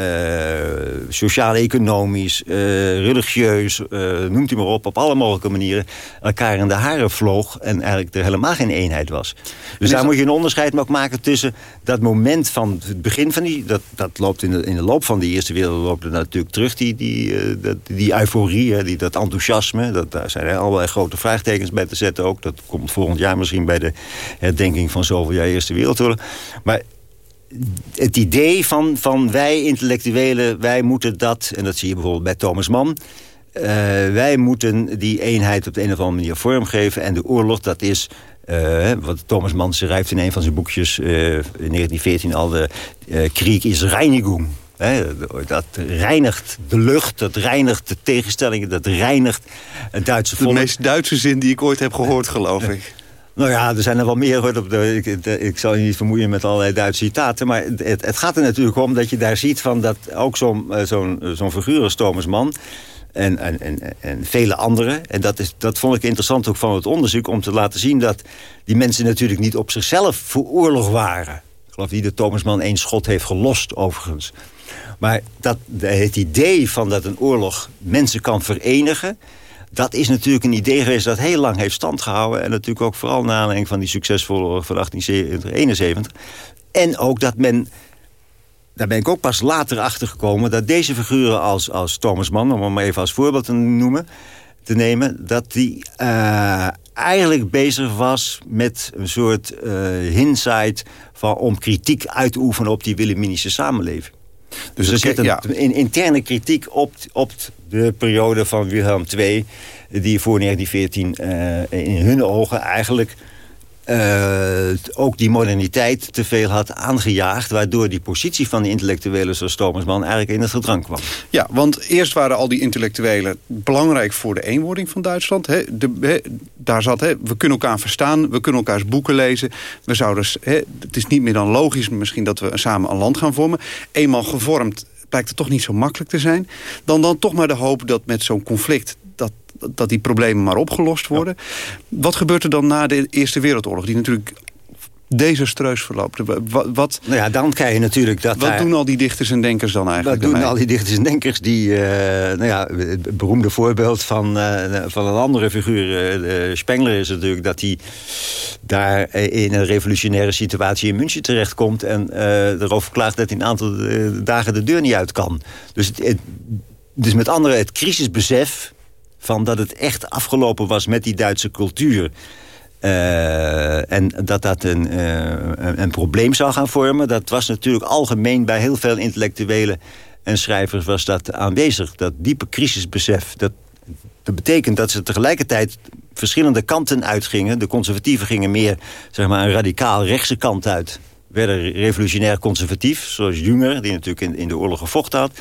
sociaal-economisch, uh, religieus, noemt u maar op... op alle mogelijke manieren elkaar in de haren vloog... en eigenlijk er helemaal geen eenheid was. Dus daar moet je een onderscheid ook maken tussen dat moment van het begin van die... dat, dat loopt in de, in de loop van de Eerste Wereldoorlog natuurlijk terug... die, die, dat, die euforie, die, dat enthousiasme. Dat, daar zijn er allerlei grote vraagtekens bij te zetten ook. Dat komt volgend jaar misschien bij de herdenking van zoveel jaar Eerste Wereldoorlog. Maar het idee van, van wij intellectuelen, wij moeten dat... en dat zie je bijvoorbeeld bij Thomas Mann... Uh, wij moeten die eenheid op de een of andere manier vormgeven. En de oorlog, dat is... Uh, wat Thomas Mann schrijft in een van zijn boekjes uh, in 1914 al... de Krieg is Reinigung. dat reinigt de lucht, dat reinigt de tegenstellingen... dat reinigt het Duitse volk. De meest Duitse zin die ik ooit heb gehoord, geloof ik. Nou ja, er zijn er wel meer. De, ik, ik zal je niet vermoeien met allerlei Duitse citaten. Maar het, het gaat er natuurlijk om dat je daar ziet van dat ook zo'n eh, zo'n zo'n figuur als Thomas Mann... En, en, en, en vele anderen. En dat, is, dat vond ik interessant ook van het onderzoek... om te laten zien dat die mensen natuurlijk niet op zichzelf voor oorlog waren. Ik geloof niet dat Thomas Mann één schot heeft gelost, overigens. Maar dat, het idee van dat een oorlog mensen kan verenigen dat is natuurlijk een idee geweest dat heel lang heeft standgehouden. En natuurlijk ook vooral na aanleiding van die succesvolle oorlog van 1871. En ook dat men daar ben ik ook pas later achter gekomen... dat deze figuren als, als Thomas Mann, om hem even als voorbeeld te noemen... te nemen, dat die uh, eigenlijk bezig was met een soort uh. Van, om kritiek uit te oefenen op die Wilhelminische samenleving. Dus er zit een, interne kritiek op, op de periode van Wilhelm II... die voor 1914 uh, in hun ogen eigenlijk... Uh, ook die moderniteit te veel had aangejaagd... waardoor die positie van de intellectuelen zoals Thomas Mann... eigenlijk in het gedrang kwam. Ja, want eerst waren al die intellectuelen belangrijk voor de eenwording van Duitsland. He, de, daar zat, he, we kunnen elkaar verstaan, we kunnen elkaars boeken lezen. We zouden, he, het is niet meer dan logisch misschien dat we samen een land gaan vormen. Eenmaal gevormd blijkt het toch niet zo makkelijk te zijn. Dan, dan toch maar de hoop dat met zo'n conflict... dat, dat die problemen maar opgelost worden. Wat gebeurt er dan na de Eerste Wereldoorlog? Die natuurlijk desastreus verloopt. Wat, nou ja, dan krijg je natuurlijk dat... Wat doen al die dichters en denkers dan eigenlijk? Wat doen al die dichters en denkers die... Uh, nou ja, het beroemde voorbeeld van, uh, van een andere figuur, uh, Spengler, is natuurlijk dat hij daar in een revolutionaire situatie in München terechtkomt... en erover klaagt dat hij een aantal dagen de deur niet uit kan. Dus, het, dus met andere, het crisisbesef van dat het echt afgelopen was met die Duitse cultuur... Uh, en dat dat een, uh, een, probleem zou gaan vormen... dat was natuurlijk algemeen bij heel veel intellectuelen en schrijvers was dat aanwezig. Dat diepe crisisbesef. Dat, dat betekent dat ze tegelijkertijd verschillende kanten uitgingen. De conservatieven gingen meer zeg maar, een radicaal rechtse kant uit. Werden revolutionair conservatief, zoals Jünger... die natuurlijk in, in de oorlog gevochten had.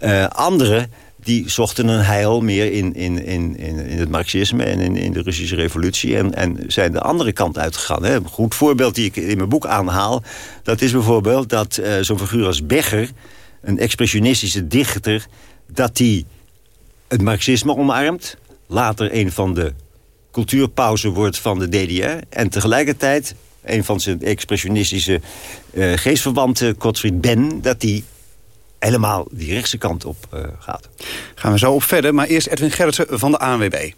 Uh, anderen die zochten een heil meer in, in, in, in het marxisme en in, in de Russische revolutie. En, en zijn de andere kant uitgegaan. Hè. Een goed voorbeeld die ik in mijn boek aanhaal... dat is bijvoorbeeld dat uh, zo'n figuur als Becher... een expressionistische dichter... dat die het marxisme omarmt. Later een van de cultuurpauze wordt van de DDR. En tegelijkertijd een van zijn expressionistische uh, geestverwanten, Gottfried Ben... dat die helemaal die rechtse kant op uh, gaat. Gaan we zo op verder, maar eerst Edwin Gerritsen van de ANWB.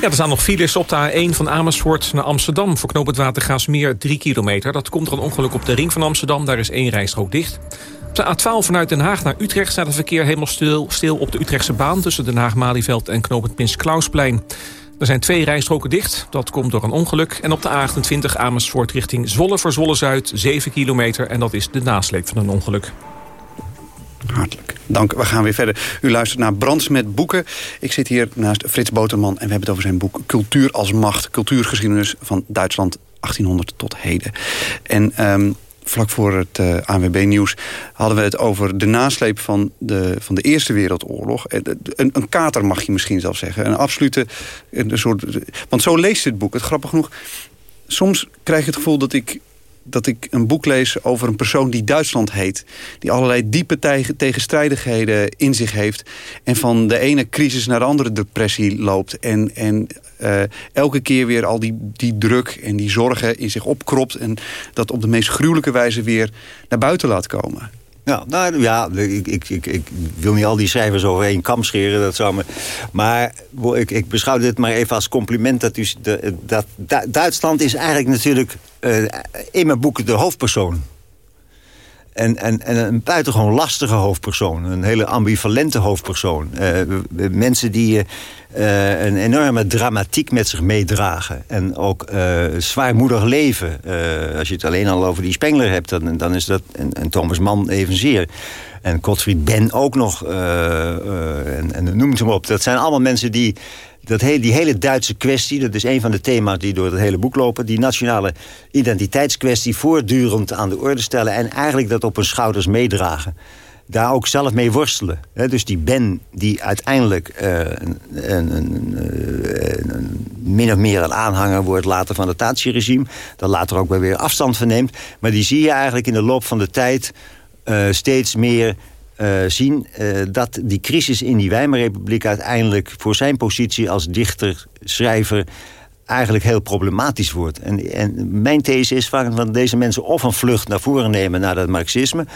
Ja, er staan nog files op de A1 van Amersfoort naar Amsterdam... voor knooppunt Watergaasmeer 3 kilometer. Dat komt er een ongeluk op de ring van Amsterdam. Daar is één rijstrook dicht. Op de A12 vanuit Den Haag naar Utrecht staat het verkeer helemaal stil, stil op de Utrechtse baan... tussen Den Haag-Malieveld en knooppunt Prins Klausplein. Er zijn twee rijstroken dicht. Dat komt door een ongeluk. En op de A28 Amersfoort richting Zwolle voor Zwolle-Zuid 7 kilometer. En dat is de nasleep van een ongeluk. Hartelijk dank. We gaan weer verder. U luistert naar Brands met boeken. Ik zit hier naast Frits Boterman en we hebben het over zijn boek Cultuur als macht. Cultuurgeschiedenis van Duitsland 1800 tot heden. En um, vlak voor het uh, ANWB-nieuws hadden we het over de nasleep van de, van de Eerste Wereldoorlog. Eh, een, een kater mag je misschien zelf zeggen. Een absolute... Een soort, want zo leest dit boek. Het grappig genoeg... Soms krijg je het gevoel dat ik dat ik een boek lees over een persoon die Duitsland heet. Die allerlei diepe tegenstrijdigheden in zich heeft. En van de ene crisis naar de andere depressie loopt. En, en uh, elke keer weer al die, die druk en die zorgen in zich opkropt. En dat op de meest gruwelijke wijze weer naar buiten laat komen. Nou ja, ik, ik, ik, ik, wil niet al die schrijvers over één kam scheren. Dat zou me, maar ik, ik beschouw dit maar even als compliment. Dat, u, dat, Duitsland is eigenlijk natuurlijk uh, in mijn boek de hoofdpersoon. En, en, en een buitengewoon lastige hoofdpersoon. Een hele ambivalente hoofdpersoon. Uh, mensen die uh, een enorme dramatiek met zich meedragen. En ook uh, zwaarmoedig leven. als je het alleen al over die Spengler hebt, dan, dan is dat... En, Thomas Mann evenzeer. En Gottfried Ben ook nog. en, en noem het maar op. Dat zijn allemaal mensen die dat hele, die hele Duitse kwestie, dat is een van de thema's die door het hele boek lopen... die nationale identiteitskwestie voortdurend aan de orde stellen... en eigenlijk dat op hun schouders meedragen. Daar ook zelf mee worstelen. dus die Ben, die uiteindelijk uh, een, een, een, een, min of meer een aanhanger wordt later van het Nazi-regime... daar later ook weer afstand van neemt. Maar die zie je eigenlijk in de loop van de tijd uh, steeds meer uh, zien uh, dat die crisis in die Weimarrepubliek uiteindelijk voor zijn positie als dichter, schrijver eigenlijk heel problematisch wordt. En, en mijn these is vaak dat deze mensen of een vlucht naar voren nemen naar dat marxisme...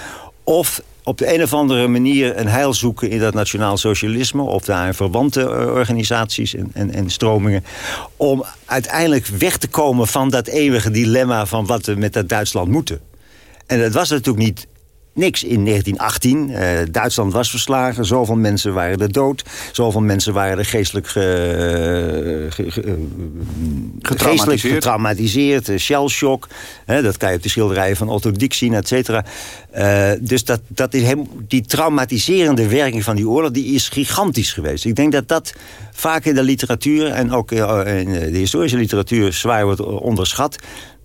of op de een of andere manier een heil zoeken in dat nationaal socialisme... of daar verwante uh, organisaties en, en, en, stromingen... om uiteindelijk weg te komen van dat eeuwige dilemma... van wat we met dat Duitsland moeten. En dat was natuurlijk niet niks in 1918. Uh, Duitsland was verslagen, zoveel mensen waren er dood. Zoveel mensen waren er geestelijk, ge, ge, ge, geestelijk getraumatiseerd. Uh, shellshock, dat kan je op de schilderijen van Otto Dix zien, et cetera. Uh, dus dat, dat is hem, die traumatiserende werking van die oorlog... die is gigantisch geweest. Ik denk dat dat vaak in de literatuur... en ook in de historische literatuur zwaar wordt onderschat...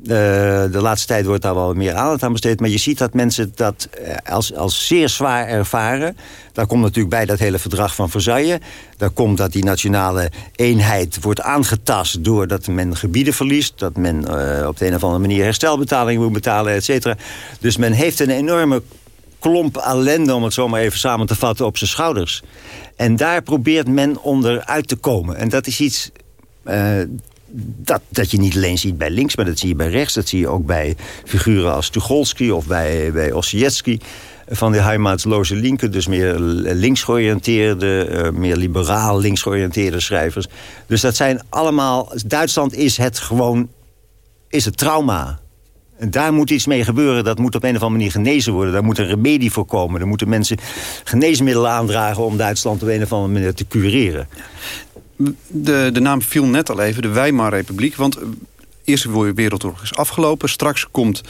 Uh, de laatste tijd wordt daar wel meer aandacht aan besteed. Maar je ziet dat mensen dat als, als zeer zwaar ervaren. Daar komt natuurlijk bij dat hele verdrag van Versailles. Daar komt dat die nationale eenheid wordt aangetast... doordat men gebieden verliest. Dat men uh, op de een of andere manier herstelbetalingen moet betalen, et cetera. Dus men heeft een enorme klomp ellende, om het zo maar even samen te vatten, op zijn schouders. En daar probeert men onderuit te komen. En dat is iets... dat, dat je niet alleen ziet bij links, maar dat zie je bij rechts. Dat zie je ook bij figuren als Tucholsky of bij, bij Ossietzky van de Heimatsloze Linken. Dus meer links georiënteerde, uh, meer liberaal links georiënteerde schrijvers. Dus dat zijn allemaal... Duitsland is het gewoon... is het trauma. En daar moet iets mee gebeuren. Dat moet op een of andere manier genezen worden. Daar moet een remedie voor komen. Er moeten mensen geneesmiddelen aandragen... om Duitsland op een of andere manier te cureren de, de naam viel net al even, de Weimarrepubliek. Want de eh, Eerste Wereldoorlog is afgelopen. Straks komt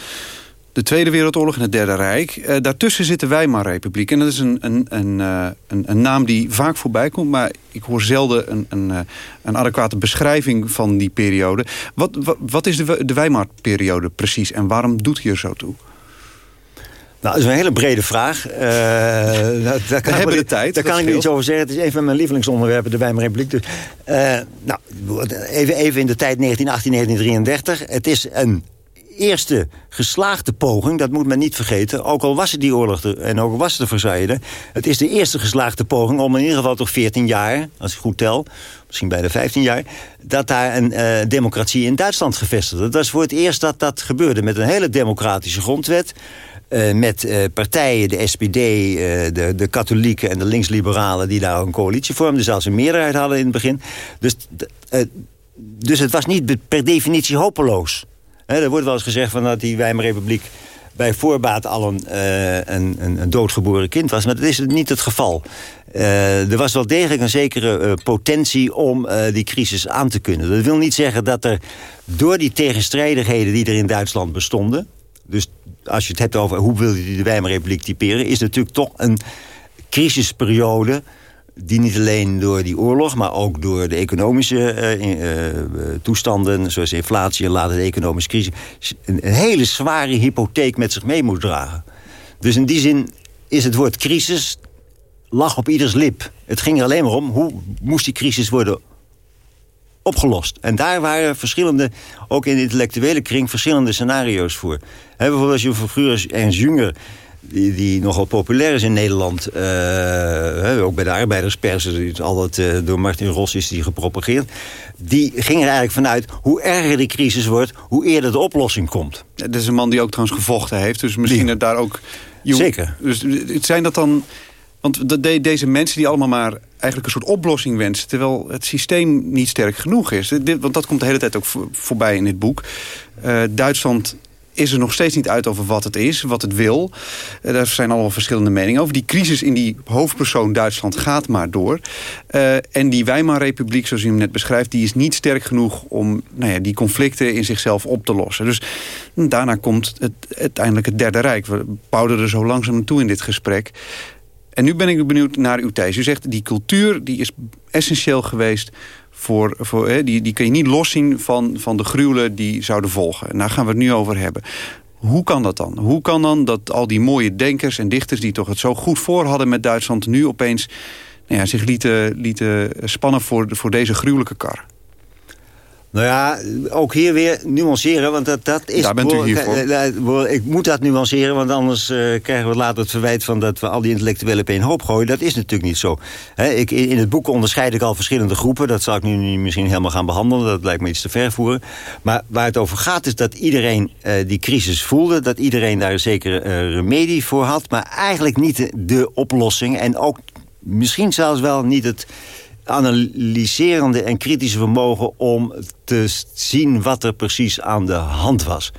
de Tweede Wereldoorlog en het Derde Rijk. Uh, daartussen zit de Weimarrepubliek. En dat is een, een, een, uh, een, een, naam die vaak voorbij komt... maar ik hoor zelden een, een, een adequate beschrijving van die periode. Wat, wat, wat is de, de Weimarperiode precies en waarom doet hier zo toe? Nou, dat is een hele brede vraag. Uh, daar, daar kan, hebben de tijd. Daar kan ik iets over zeggen. Het is een van mijn lievelingsonderwerpen, de Weimer Republiek. Dus, uh, nou, even, even in de tijd 1918, 1933. Het is een eerste geslaagde poging, dat moet men niet vergeten... ook al was het die oorlog en ook al was het de Versailles... het is de eerste geslaagde poging om in ieder geval toch 14 jaar... als ik goed tel, misschien bijna 15 jaar... dat daar een uh, democratie in Duitsland gevestigd Dat was voor het eerst dat dat gebeurde met een hele democratische grondwet... Uh, met uh, partijen, de SPD, de, de katholieken en de linksliberalen... die daar een coalitie vormden, zelfs een meerderheid hadden in het begin. Dus, dus het was niet per definitie hopeloos. Er wordt wel eens gezegd van dat die Weimarrepubliek bij voorbaat al een, een, een, een, doodgeboren kind was. Maar dat is niet het geval. Er was wel degelijk een zekere potentie om die crisis aan te kunnen. Dat wil niet zeggen dat er door die tegenstrijdigheden die er in Duitsland bestonden... dus als je het hebt over hoe wil je de Weimarrepubliek typeren... is natuurlijk toch een crisisperiode die niet alleen door die oorlog, maar ook door de economische uh, uh, toestanden... zoals inflatie en later de economische crisis... Een, een, hele zware hypotheek met zich mee moet dragen. Dus in die zin is het woord crisis lag op ieders lip. Het ging er alleen maar om, hoe moest die crisis worden opgelost. En daar waren verschillende, ook in de intellectuele kring... verschillende scenario's voor. He, bijvoorbeeld als je vroeger Ernst Jünger die, die nogal populair is in Nederland. Uh, ook bij de arbeiderspers, die altijd uh, door Martin Ros is die gepropageerd. Die ging er eigenlijk vanuit, hoe erger de crisis wordt... hoe eerder de oplossing komt. Dat is een man die ook trouwens gevochten heeft. Dus misschien die. daar ook... Zeker. Dus zijn dat dan... Want de, deze mensen die allemaal maar eigenlijk een soort oplossing wensen... terwijl het systeem niet sterk genoeg is. Dit, want dat komt de hele tijd ook voorbij in dit boek. Uh, Duitsland is er nog steeds niet uit over wat het is, wat het wil. Uh, daar zijn allemaal verschillende meningen over. Die crisis in die hoofdpersoon Duitsland gaat maar door. Uh, en die Weimarrepubliek, zoals u hem net beschrijft... die is niet sterk genoeg om nou ja, die conflicten in zichzelf op te lossen. Dus hm, daarna komt het, uiteindelijk het Derde Rijk. We bouwden er zo langzaam naartoe in dit gesprek. En nu ben ik benieuwd naar uw these. U zegt, die cultuur die is essentieel geweest voor, voor, hè, die, die kun je niet loszien van, van de gruwelen die zouden volgen. En daar gaan we het nu over hebben. Hoe kan dat dan? Hoe kan dan dat al die mooie denkers en dichters... die toch het zo goed voor hadden met Duitsland... nu opeens nou ja, zich lieten, lieten spannen voor, voor deze gruwelijke kar? Nou ja, ook hier weer nuanceren, want dat, dat is... Daar bent u hier voor. Ik moet dat nuanceren, want anders uh, krijgen we later het verwijt... van dat we al die intellectuelen op één hoop gooien. Dat is natuurlijk niet zo. ik, in het boek onderscheid ik al verschillende groepen. Dat zal ik nu misschien helemaal gaan behandelen. Dat lijkt me iets te ver voeren. Maar waar het over gaat is dat iedereen uh, die crisis voelde... dat iedereen daar een zekere uh, remedie voor had... maar eigenlijk niet de, de oplossing en ook misschien zelfs wel niet het analyserende en kritische vermogen... om te zien wat er precies aan de hand was.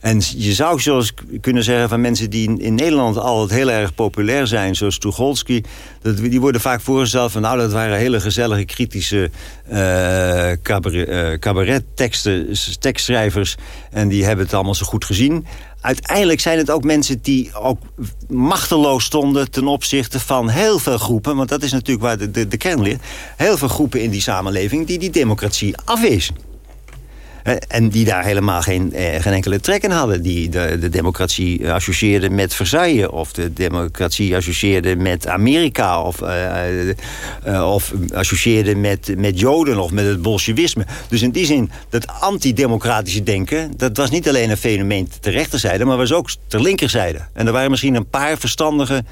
En je zou zoals kunnen zeggen van mensen die in Nederland altijd heel erg populair zijn, zoals Tucholsky, dat, die worden vaak voorgesteld van nou dat waren hele gezellige kritische uh, cabaret, uh, cabaret-teksten, tekstschrijvers en die hebben het allemaal zo goed gezien uiteindelijk zijn het ook mensen die ook machteloos stonden... ten opzichte van heel veel groepen, want dat is natuurlijk waar de, de, kern ligt... heel veel groepen in die samenleving die die democratie afwezen. En die daar helemaal geen, eh, geen enkele trek in hadden. Die de, de democratie associeerden met Versailles. Of de democratie associeerden met Amerika. Of, uh, uh, of associeerden met, met Joden of met het bolsjewisme. Dus in die zin, dat antidemocratische denken... dat was niet alleen een fenomeen ter rechterzijde... maar was ook ter linkerzijde. En er waren misschien een paar verstandige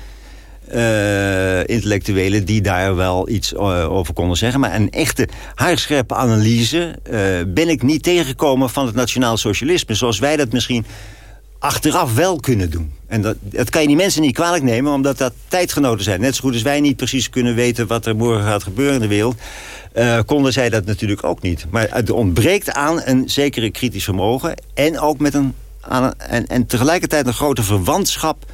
uh, intellectuelen die daar wel iets uh, over konden zeggen. Maar een echte haarscherpe analyse uh, ben ik niet tegengekomen van het nationaal socialisme. Zoals wij dat misschien achteraf wel kunnen doen. En dat, dat kan je die mensen niet kwalijk nemen, omdat dat tijdgenoten zijn. Net zo goed als wij niet precies kunnen weten wat er morgen gaat gebeuren in de wereld... Konden zij dat natuurlijk ook niet. Maar het ontbreekt aan een zekere kritisch vermogen... en ook met een, aan, en, en tegelijkertijd een grote verwantschap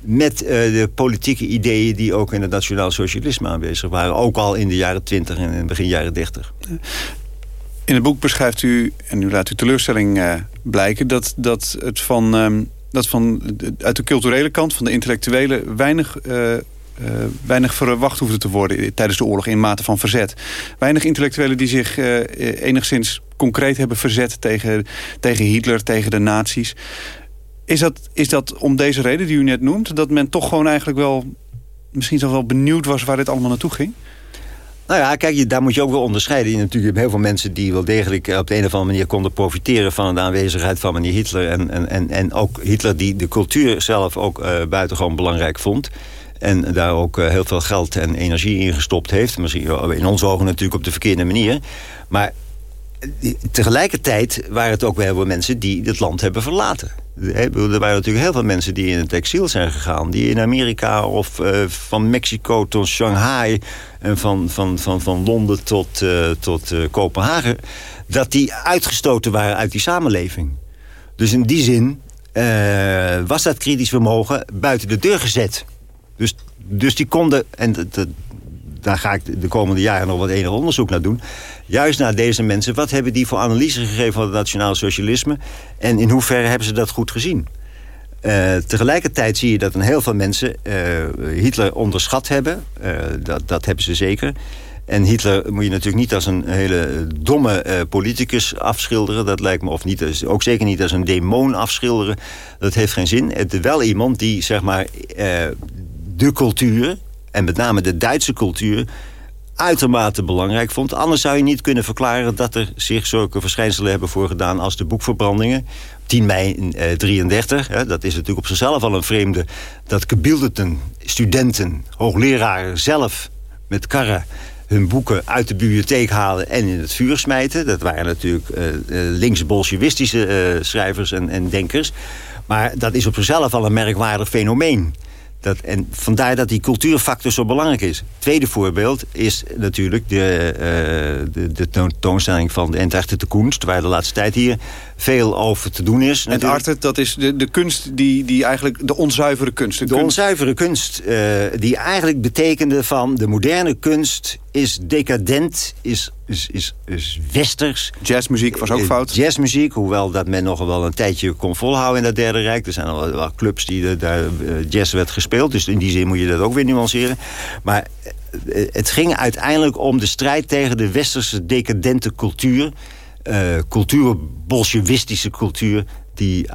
met uh, de politieke ideeën die ook in het nationaal socialisme aanwezig waren. Ook al in de jaren 20 en begin jaren 30. In het boek beschrijft u, en u laat uw teleurstelling uh, blijken... Dat, dat het van, um, dat van uit de culturele kant, van de intellectuele... weinig weinig verwacht hoefde te worden tijdens de oorlog in mate van verzet. Weinig intellectuelen die zich enigszins concreet hebben verzet tegen, tegen Hitler, tegen de nazi's Is dat, is dat om deze reden die u net noemt? Dat men toch gewoon eigenlijk wel... misschien zelfs wel benieuwd was waar dit allemaal naartoe ging? Nou ja, kijk, daar moet je ook wel onderscheiden. Je hebt natuurlijk heel veel mensen die wel degelijk op de een of andere manier konden profiteren van de aanwezigheid van meneer Hitler. En, en, en, en ook Hitler die de cultuur zelf ook uh, buitengewoon belangrijk vond. En daar ook uh, heel veel geld en energie in gestopt heeft. Misschien in onze ogen natuurlijk op de verkeerde manier. Maar tegelijkertijd waren het ook wel heel mensen die het land hebben verlaten. Er waren natuurlijk heel veel mensen die in het exil zijn gegaan. Die in Amerika of uh, van Mexico tot Shanghai... en van, van, van, van Londen tot, uh, tot uh, Kopenhagen... dat die uitgestoten waren uit die samenleving. Dus in die zin was dat kritisch vermogen buiten de deur gezet. Dus, dus die konden... En de, daar ga ik de komende jaren nog wat enig onderzoek naar doen. Juist naar deze mensen. Wat hebben die voor analyse gegeven van het nationaal socialisme? En in hoeverre hebben ze dat goed gezien? Uh, tegelijkertijd zie je dat een heel veel mensen uh, Hitler onderschat hebben. Uh, dat, dat hebben ze zeker. En Hitler moet je natuurlijk niet als een hele domme politicus afschilderen. Dat lijkt me, of niet, ook zeker niet als een demon afschilderen. Dat heeft geen zin. Het is wel iemand die, zeg maar, de cultuur en met name de Duitse cultuur uitermate belangrijk vond. Anders zou je niet kunnen verklaren dat er zich zulke verschijnselen hebben voorgedaan als de boekverbrandingen. 10 mei 1933, eh, dat is natuurlijk op zichzelf al een vreemde... dat gebildeten studenten, hoogleraren zelf met karren hun boeken uit de bibliotheek halen en in het vuur smijten. Dat waren natuurlijk uh, links-bolsjewistische uh, schrijvers en, en denkers. Maar dat is op zichzelf al een merkwaardig fenomeen. Dat, en vandaar dat die cultuurfactor zo belangrijk is. Tweede voorbeeld is natuurlijk de, uh, de, de tentoonstelling van de Entrachte de Kunst... waar de laatste tijd hier veel over te doen is. En arte, dat is de, de kunst die, die eigenlijk de onzuivere kunst... De, de onzuivere kunst, uh, die eigenlijk betekende van de moderne kunst is decadent, is, is, is, is westers. Jazzmuziek was ook fout. Jazzmuziek, hoewel dat men nog wel een tijdje kon volhouden in dat Derde Rijk. Er zijn al wel clubs die daar jazz werd gespeeld. Dus in die zin moet je dat ook weer nuanceren. Maar het ging uiteindelijk om de strijd tegen de westerse decadente cultuur. Uh, cultuur, bolsjewistische cultuur die,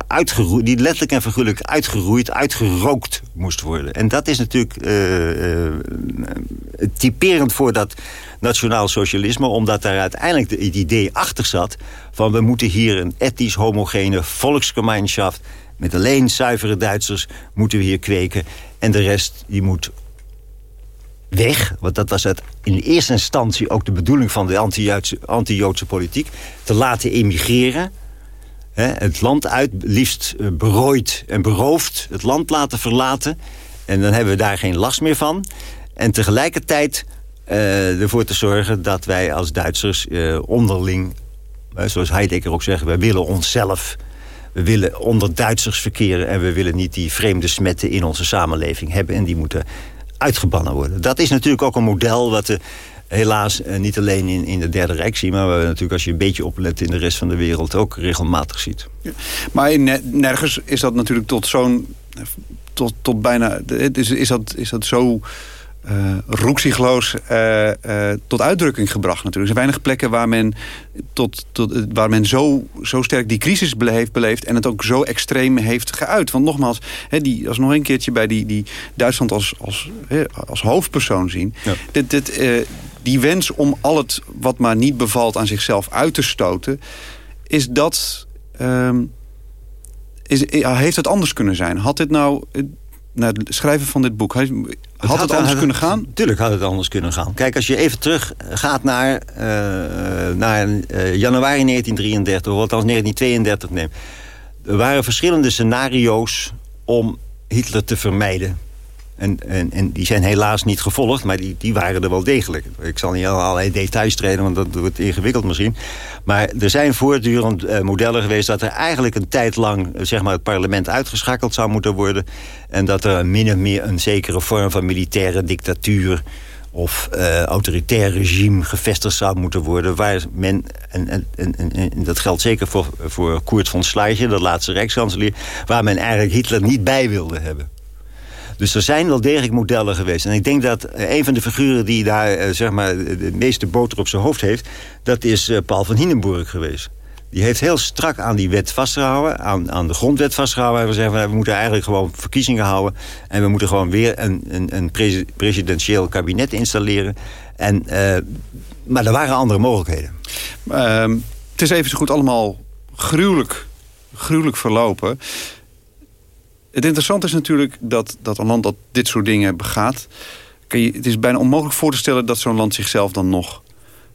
die letterlijk en figuurlijk uitgeroeid, uitgerookt moest worden. En dat is natuurlijk uh, typerend voor dat nationaal socialisme... omdat daar uiteindelijk het idee achter zat... van we moeten hier een etnisch homogene volksgemeenschap... met alleen zuivere Duitsers moeten we hier kweken... en de rest die moet weg. Want dat was het in eerste instantie ook de bedoeling van de anti-Joodse anti politiek. Te laten emigreren het land uit, liefst eh, berooid en beroofd, het land laten verlaten. En dan hebben we daar geen last meer van. En tegelijkertijd uh, ervoor te zorgen dat wij als Duitsers uh, onderling... zoals Heidegger ook zegt, wij willen onszelf... we willen onder Duitsers verkeren... en we willen niet die vreemde smetten in onze samenleving hebben... en die moeten uitgebannen worden. Dat is natuurlijk ook een model wat de helaas eh, niet alleen in, in de Derde Rijk zien... maar we natuurlijk als je een beetje oplet in de rest van de wereld ook regelmatig ziet. Ja. Maar nergens is dat natuurlijk tot zo'n... Tot, tot bijna... Is, is, dat, is dat zo uh, uh, uh, tot uitdrukking gebracht natuurlijk. Er zijn weinig plekken waar men, tot, tot, waar men zo, zo sterk die crisis heeft beleefd... en het ook zo extreem heeft geuit. Want nogmaals, die, als nog een keertje bij die, die Duitsland als, als, als hoofdpersoon zien... Ja. Dit, dit, die wens om al het wat maar niet bevalt aan zichzelf uit te stoten... is dat... Um, is, heeft het anders kunnen zijn? Had dit nou naar het schrijven van dit boek? Had, had het, anders kunnen gaan? Tuurlijk had het anders kunnen gaan. Kijk, als je even terug gaat naar, uh, naar uh, januari 1933... of althans 1932 neemt... er waren verschillende scenario's om Hitler te vermijden. En, en, en die zijn helaas niet gevolgd, maar die, die waren er wel degelijk. Ik zal niet allerlei details treden, want dat wordt ingewikkeld misschien. Maar er zijn voortdurend uh, modellen geweest... dat er eigenlijk een tijd lang zeg maar, het parlement uitgeschakeld zou moeten worden. En dat er min of meer een zekere vorm van militaire dictatuur of uh, autoritair regime gevestigd zou moeten worden... waar men, en, en, en, en dat geldt zeker voor, voor Koert von Schleicher, de laatste rijkskanselier... waar men eigenlijk Hitler niet bij wilde hebben. Dus er zijn wel degelijk modellen geweest. En ik denk dat een van de figuren die daar zeg maar, de meeste boter op zijn hoofd heeft... dat is Paul van Hindenburg geweest Die heeft heel strak aan die wet vastgehouden, aan, aan de grondwet vastgehouden. We zeggen, we moeten eigenlijk gewoon verkiezingen houden. En we moeten gewoon weer een, een, een presidentieel kabinet installeren. En, maar er waren andere mogelijkheden. Uh, het is even zo goed allemaal gruwelijk, gruwelijk verlopen. Het interessante is natuurlijk dat, dat een land dat dit soort dingen begaat... Je, het is bijna onmogelijk voor te stellen dat zo'n land zichzelf dan nog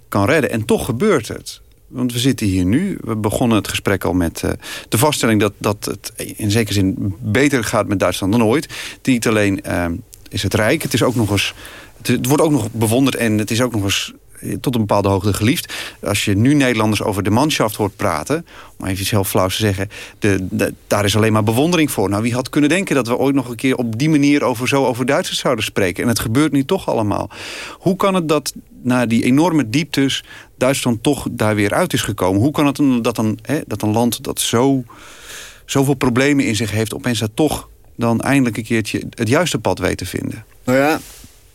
kan redden. En toch gebeurt het. Want we zitten hier nu. We begonnen het gesprek al met uh, de vaststelling... Dat, dat het in zekere zin beter gaat met Duitsland dan ooit. Niet alleen uh, is het rijk, het is ook nog eens... Het, wordt ook nog bewonderd en het is ook nog eens tot een bepaalde hoogte geliefd. Als je nu Nederlanders over de manschaft hoort praten... om even iets heel flauws te zeggen... De, daar is alleen maar bewondering voor. Nou, wie had kunnen denken dat we ooit nog een keer... op die manier over, zo over Duitsers zouden spreken? En het gebeurt nu toch allemaal. Hoe kan het dat na die enorme dieptes... Duitsland toch daar weer uit is gekomen? Hoe kan het dat een, hè, dat een land dat zo, zoveel problemen in zich heeft... opeens dat toch dan eindelijk een keertje het juiste pad weet te vinden? Nou ja,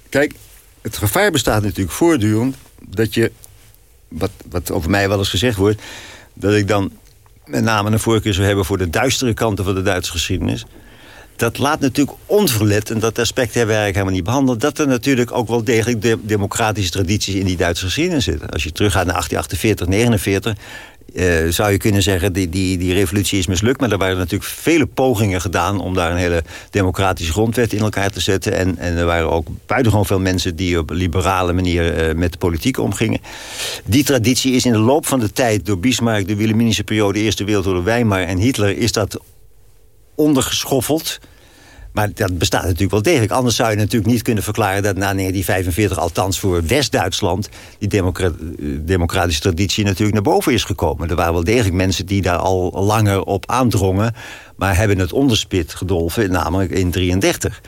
kijk, het gevaar bestaat natuurlijk voortdurend dat je, wat, wat over mij wel eens gezegd wordt... dat ik dan met name een voorkeur zou hebben... voor de duistere kanten van de Duitse geschiedenis. Dat laat natuurlijk onverlet, en dat aspect hebben we eigenlijk helemaal niet behandeld... dat er natuurlijk ook wel degelijk de democratische tradities in die Duitse geschiedenis zitten. Als je teruggaat naar 1848, 49 uh, zou je kunnen zeggen, die, die, die revolutie is mislukt. Maar er waren natuurlijk vele pogingen gedaan... om daar een hele democratische grondwet in elkaar te zetten. En, en er waren ook buitengewoon veel mensen... die op liberale manier uh, met de politiek omgingen. Die traditie is in de loop van de tijd... door Bismarck, de Wilhelminische periode... Eerste Wereldoorlog, Weimar en Hitler... is dat ondergeschoffeld... Maar dat bestaat natuurlijk wel degelijk. Anders zou je natuurlijk niet kunnen verklaren dat na 1945... althans voor West-Duitsland... die democratische traditie natuurlijk naar boven is gekomen. Er waren wel degelijk mensen die daar al langer op aandrongen... maar hebben het onderspit gedolven, namelijk in 1933.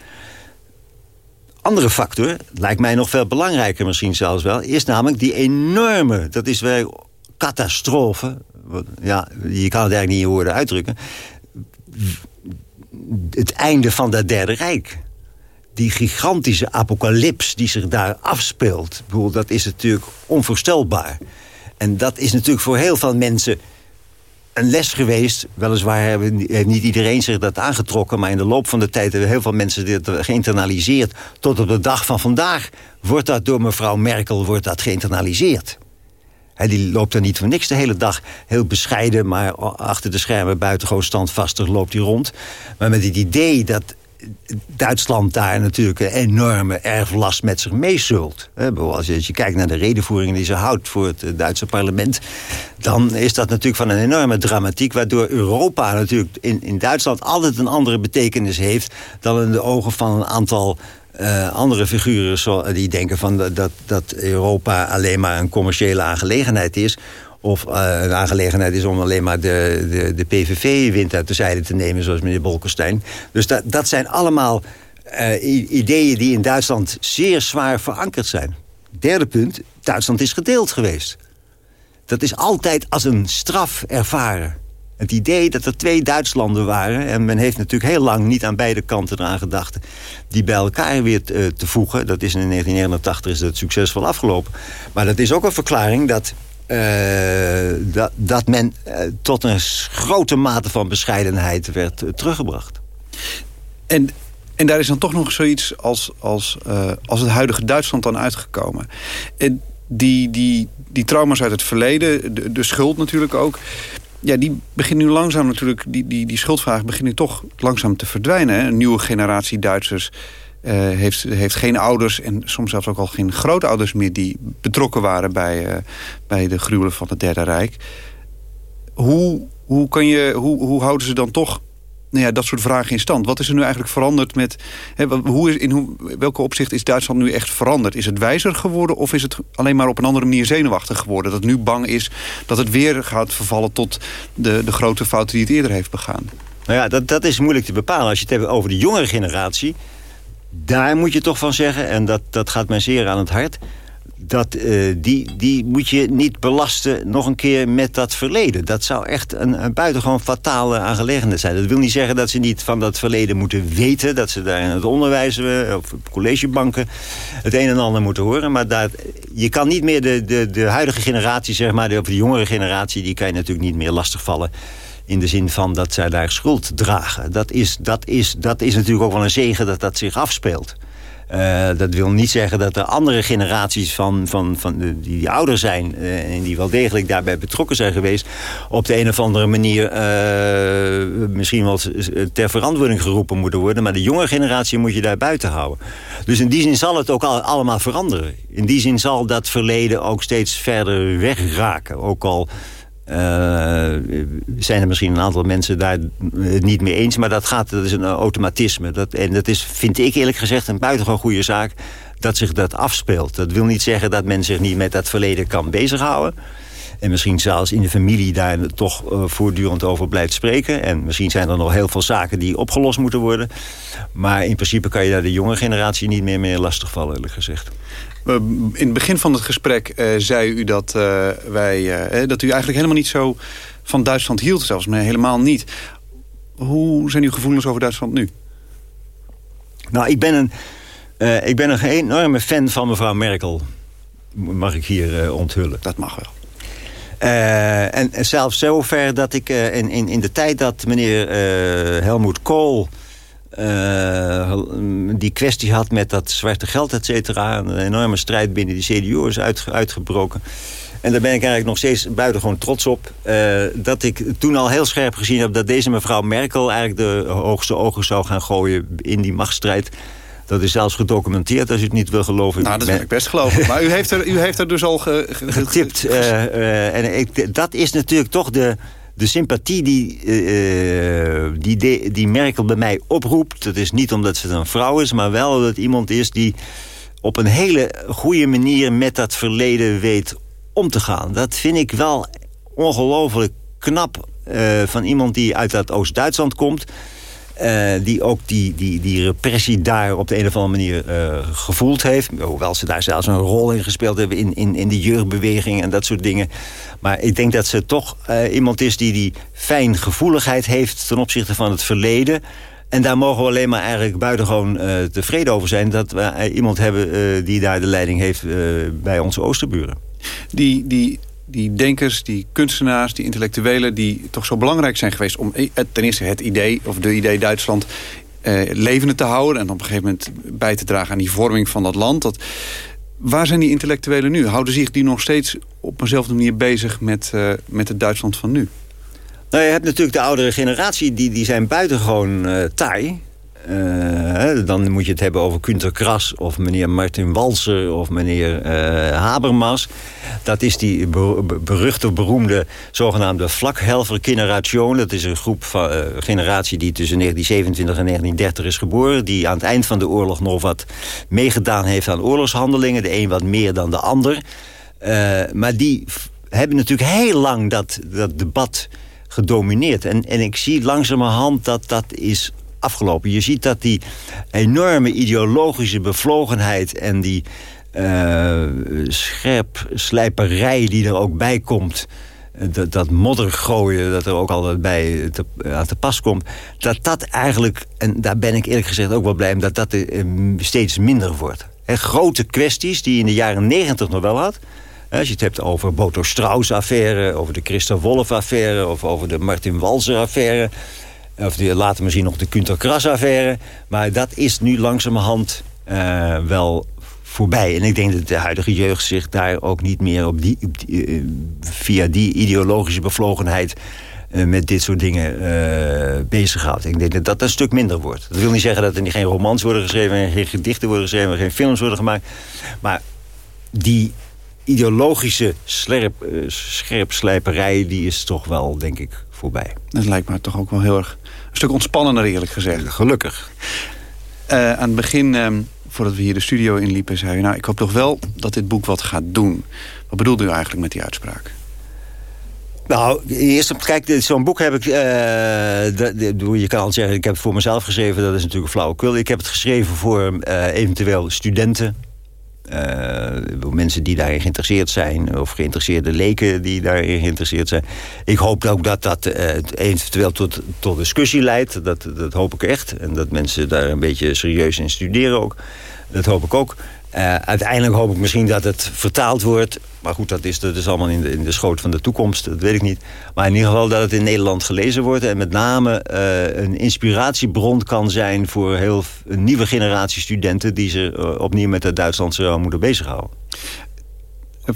Andere factor, lijkt mij nog veel belangrijker misschien zelfs wel... is namelijk die enorme, dat is wel catastrofe... ja, je kan het eigenlijk niet in woorden uitdrukken het einde van dat Derde Rijk. Die gigantische apocalyps die zich daar afspeelt. Bedoel, dat is natuurlijk onvoorstelbaar. En dat is natuurlijk voor heel veel mensen een les geweest. Weliswaar heeft niet iedereen zich dat aangetrokken... maar in de loop van de tijd hebben heel veel mensen dit geïnternaliseerd. Tot op de dag van vandaag wordt dat door mevrouw Merkel wordt dat geïnternaliseerd. Hij die loopt er niet voor niks de hele dag heel bescheiden... maar achter de schermen buitengewoon standvastig loopt hij rond. Maar met het idee dat Duitsland daar natuurlijk een enorme erflast met zich meezult. Als je kijkt naar de redenvoeringen die ze houdt voor het Duitse parlement... dan is dat natuurlijk van een enorme dramatiek... waardoor Europa natuurlijk in, in Duitsland altijd een andere betekenis heeft... dan in de ogen van een aantal uh, andere figuren zo, die denken van dat, dat Europa alleen maar een commerciële aangelegenheid is of uh, een aangelegenheid is om alleen maar de, de, de PVV-wind uit de zijde te nemen... zoals meneer Bolkestein. Dus dat, dat zijn allemaal uh, ideeën die in Duitsland zeer zwaar verankerd zijn. Derde punt, Duitsland is gedeeld geweest. Dat is altijd als een straf ervaren. Het idee dat er twee Duitslanden waren... en men heeft natuurlijk heel lang niet aan beide kanten eraan gedacht... die bij elkaar weer te, eh, te voegen. Dat is in 1989 is dat succesvol afgelopen. Maar dat is ook een verklaring dat... Uh, dat, dat men uh, tot een grote mate van bescheidenheid werd teruggebracht. En, en daar is dan toch nog zoiets als, als, als het huidige Duitsland dan uitgekomen. En die, die, die trauma's uit het verleden, de, de schuld natuurlijk ook ja, die begint nu langzaam natuurlijk, die, die, die schuldvraag begint nu toch langzaam te verdwijnen. Hè? Een nieuwe generatie Duitsers uh, heeft, heeft geen ouders en soms zelfs ook al geen grootouders meer die betrokken waren bij, uh, bij de gruwelen van het Derde Rijk. Hoe, hoe, kan je, hoe, hoe houden ze dan toch nou ja, dat soort vragen in stand. Wat is er nu eigenlijk veranderd met... Hè, hoe is, in hoe, welke opzicht is Duitsland nu echt veranderd? Is het wijzer geworden of is het alleen maar op een andere manier zenuwachtig geworden? Dat het nu bang is dat het weer gaat vervallen tot de, de grote fouten die het eerder heeft begaan? Nou ja, dat, dat is moeilijk te bepalen. Als je het hebt over de jongere generatie... daar moet je toch van zeggen, en dat, dat gaat mij zeer aan het hart... dat, uh, die, die moet je niet belasten nog een keer met dat verleden. Dat zou echt een, een buitengewoon fatale aangelegenheid zijn. Dat wil niet zeggen dat ze niet van dat verleden moeten weten... dat ze daar in het onderwijs of op collegebanken het een en ander moeten horen. Maar dat, je kan niet meer de, de, de huidige generatie, zeg maar, de, of de jongere generatie... die kan je natuurlijk niet meer lastigvallen in de zin van dat zij daar schuld dragen. Dat is, dat is, dat is natuurlijk ook wel een zegen dat dat zich afspeelt. Uh, dat wil niet zeggen dat er andere generaties van, van, van de, die, ouder zijn... Uh, en die wel degelijk daarbij betrokken zijn geweest... op de een of andere manier uh, misschien wel ter verantwoording geroepen moeten worden. Maar de jonge generatie moet je daar buiten houden. Dus in die zin zal het ook al, allemaal veranderen. In die zin zal dat verleden ook steeds verder wegraken. Ook al zijn er misschien een aantal mensen daar niet mee eens. Maar dat, gaat, dat is een automatisme. Dat, en dat is, vind ik eerlijk gezegd, een buitengewoon goede zaak dat zich dat afspeelt. Dat wil niet zeggen dat men zich niet met dat verleden kan bezighouden. En misschien zelfs in de familie daar toch uh, voortdurend over blijft spreken. En misschien zijn er nog heel veel zaken die opgelost moeten worden. Maar in principe kan je daar de jonge generatie niet meer mee lastigvallen, eerlijk gezegd. In het begin van het gesprek uh, zei u dat, uh, wij, uh, dat u eigenlijk helemaal niet zo van Duitsland hield. Zelfs maar helemaal niet. Hoe zijn uw gevoelens over Duitsland nu? Nou, ik ben een, ik ben een enorme fan van mevrouw Merkel. Mag ik hier onthullen. Dat mag wel. en, en zelfs zover dat ik in, in, in de tijd dat meneer Helmoet Kool uh, die kwestie had met dat zwarte geld, et cetera. Een enorme strijd binnen die CDU is uitgebroken. En daar ben ik eigenlijk nog steeds buitengewoon trots op. Uh, dat ik toen al heel scherp gezien heb dat deze mevrouw Merkel... eigenlijk de hoogste ogen zou gaan gooien in die machtsstrijd. Dat is zelfs gedocumenteerd, als u het niet wil geloven. Nou, dat wil ik best geloven. Maar u heeft er, u heeft er dus al ge, ge, getipt. Uh, en ik, dat is natuurlijk toch de de sympathie die, uh, die, die Merkel bij mij oproept... dat is niet omdat ze een vrouw is... maar wel dat iemand is die op een hele goede manier... met dat verleden weet om te gaan. Dat vind ik wel ongelooflijk knap uh, van iemand die uit dat Oost-Duitsland komt... Uh, die ook die, die, die repressie daar op de een of andere manier uh, gevoeld heeft. Hoewel ze daar zelfs een rol in gespeeld hebben in, in, in de jeugdbeweging en dat soort dingen. Maar ik denk dat ze toch uh, iemand is die die fijngevoeligheid heeft ten opzichte van het verleden. En daar mogen we alleen maar eigenlijk buitengewoon tevreden over zijn... dat we iemand hebben die daar de leiding heeft bij onze oosterburen. Die, die die denkers, die kunstenaars, die intellectuelen... die toch zo belangrijk zijn geweest om ten eerste het idee... of de idee Duitsland eh, levende te houden... en op een gegeven moment bij te dragen aan die vorming van dat land. Waar zijn die intellectuelen nu? Houden zich die nog steeds op eenzelfde manier bezig met, uh, met het Duitsland van nu? Nou, je hebt natuurlijk de oudere generatie, die, die zijn buitengewoon uh, taai. Uh, dan moet je het hebben over Günter Kras of meneer Martin Walser of meneer uh, Habermas. Dat is die beruchte, beroemde zogenaamde vlakhelfer-generation. Dat is een groep van uh, generatie die tussen 1927 en 1930 is geboren. Die aan het eind van de oorlog nog wat meegedaan heeft aan oorlogshandelingen. De een wat meer dan de ander. maar die hebben natuurlijk heel lang dat, dat debat gedomineerd. En, en ik zie langzamerhand dat dat is afgelopen. Je ziet dat die enorme ideologische bevlogenheid... en die uh, scherp slijperij die er ook bij komt... Eh, dat, dat moddergooien dat er ook altijd bij te, aan te pas komt... dat dat eigenlijk, en daar ben ik eerlijk gezegd ook wel blij om... dat dat steeds minder wordt. grote kwesties die je in de jaren negentig nog wel had... Als je het hebt over Boto Strauss-affaire, over de Christa Wolff-affaire... of over de Martin Walser-affaire... Of die, later misschien nog de Kunter Kras-affaire. Maar dat is nu langzamerhand uh, wel voorbij. En ik denk dat de huidige jeugd zich daar ook niet meer op die, uh, via die ideologische bevlogenheid... Uh, met dit soort dingen bezighoudt. Ik denk dat dat een stuk minder wordt. Dat wil niet zeggen dat er geen romans worden geschreven... geen gedichten worden geschreven, geen films worden gemaakt. Maar die ideologische slerp, scherpslijperij... die is toch wel, denk ik, voorbij. Dat lijkt me toch ook wel heel erg een stuk ontspannender eerlijk gezegd. Gelukkig. Uh, aan het begin, um, voordat we hier de studio inliepen, zei u... nou, ik hoop toch wel dat dit boek wat gaat doen. Wat bedoelde u eigenlijk met die uitspraak? Nou, eerst, kijk, zo'n boek heb ik... Uh, de, de, je kan al zeggen, ik heb het voor mezelf geschreven. Dat is natuurlijk een flauwekul. Ik heb het geschreven voor uh, eventueel studenten Uh, mensen die daarin geïnteresseerd zijn... of geïnteresseerde leken die daarin geïnteresseerd zijn. Ik hoop ook dat dat uh, eventueel tot, tot discussie leidt. Dat, dat hoop ik echt. En dat mensen daar een beetje serieus in studeren ook. Dat hoop ik ook. Uh, uiteindelijk hoop ik misschien dat het vertaald wordt. Maar goed, dat is, dat is allemaal in de, in de schoot van de toekomst. Dat weet ik niet. Maar in ieder geval dat het in Nederland gelezen wordt. En met name uh, een inspiratiebron kan zijn... voor heel, een nieuwe generatie studenten... die ze uh, opnieuw met het Duitslandse moeten bezighouden.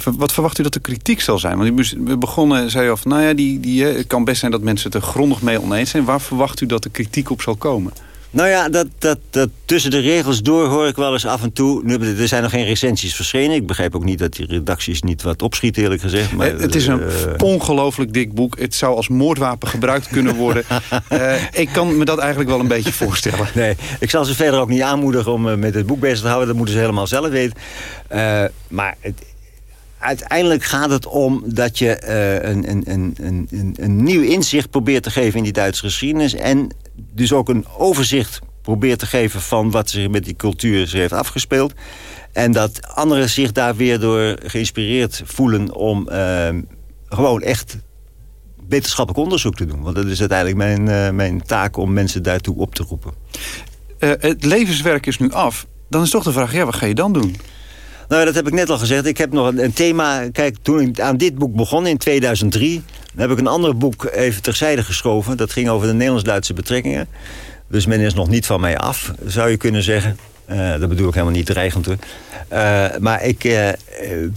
Wat verwacht u dat de kritiek zal zijn? Want u begonnen, zei u al, nou ja, die, die, het kan best zijn dat mensen het er grondig mee oneens zijn. Waar verwacht u dat de kritiek op zal komen? Nou ja, dat, dat, dat tussen de regels door hoor ik wel eens af en toe... Nu, er zijn nog geen recensies verschenen. Ik begrijp ook niet dat die redacties niet wat opschieten, eerlijk gezegd. Maar, het is een uh, ongelooflijk dik boek. Het zou als moordwapen gebruikt kunnen worden. uh, ik kan me dat eigenlijk wel een beetje voorstellen. Nee, ik zal ze verder ook niet aanmoedigen om met het boek bezig te houden. Dat moeten ze helemaal zelf weten. maar het, uiteindelijk gaat het om dat je uh, een, een, een, een, nieuw inzicht probeert te geven in die Duitse geschiedenis. En dus ook een overzicht probeert te geven van wat zich met die cultuur zich heeft afgespeeld. En dat anderen zich daar weer door geïnspireerd voelen om uh, gewoon echt wetenschappelijk onderzoek te doen. Want dat is uiteindelijk mijn, uh, mijn taak om mensen daartoe op te roepen. Uh, het levenswerk is nu af. Dan is toch de vraag, ja, wat ga je dan doen? Nou, dat heb ik net al gezegd. Ik heb nog een, een, thema... Kijk, toen ik aan dit boek begon in 2003... heb ik een ander boek even terzijde geschoven. Dat ging over de Nederlands-Duitse betrekkingen. Dus men is nog niet van mij af, zou je kunnen zeggen. Uh, dat bedoel ik helemaal niet dreigend hoor. Uh, maar ik, uh,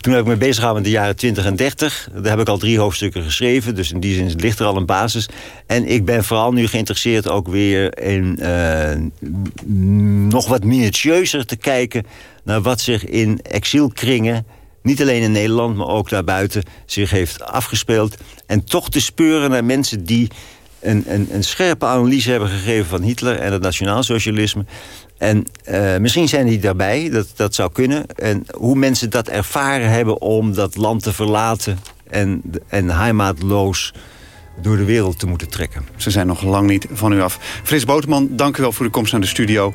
toen heb ik me bezig gehouden met de jaren 20 en 30. Daar heb ik al drie hoofdstukken geschreven. Dus in die zin ligt er al een basis. En ik ben vooral nu geïnteresseerd ook weer in nog wat minutieuzer te kijken... naar wat zich in exilkringen, niet alleen in Nederland... maar ook daarbuiten, zich heeft afgespeeld. En toch te speuren naar mensen die een, een, een scherpe analyse hebben gegeven van Hitler... en het nationaalsocialisme. En uh, misschien zijn die daarbij, dat, dat zou kunnen. En hoe mensen dat ervaren hebben om dat land te verlaten... en, en heimatloos door de wereld te moeten trekken. Ze zijn nog lang niet van u af. Frits Boterman, dank u wel voor uw komst naar de studio. Uh,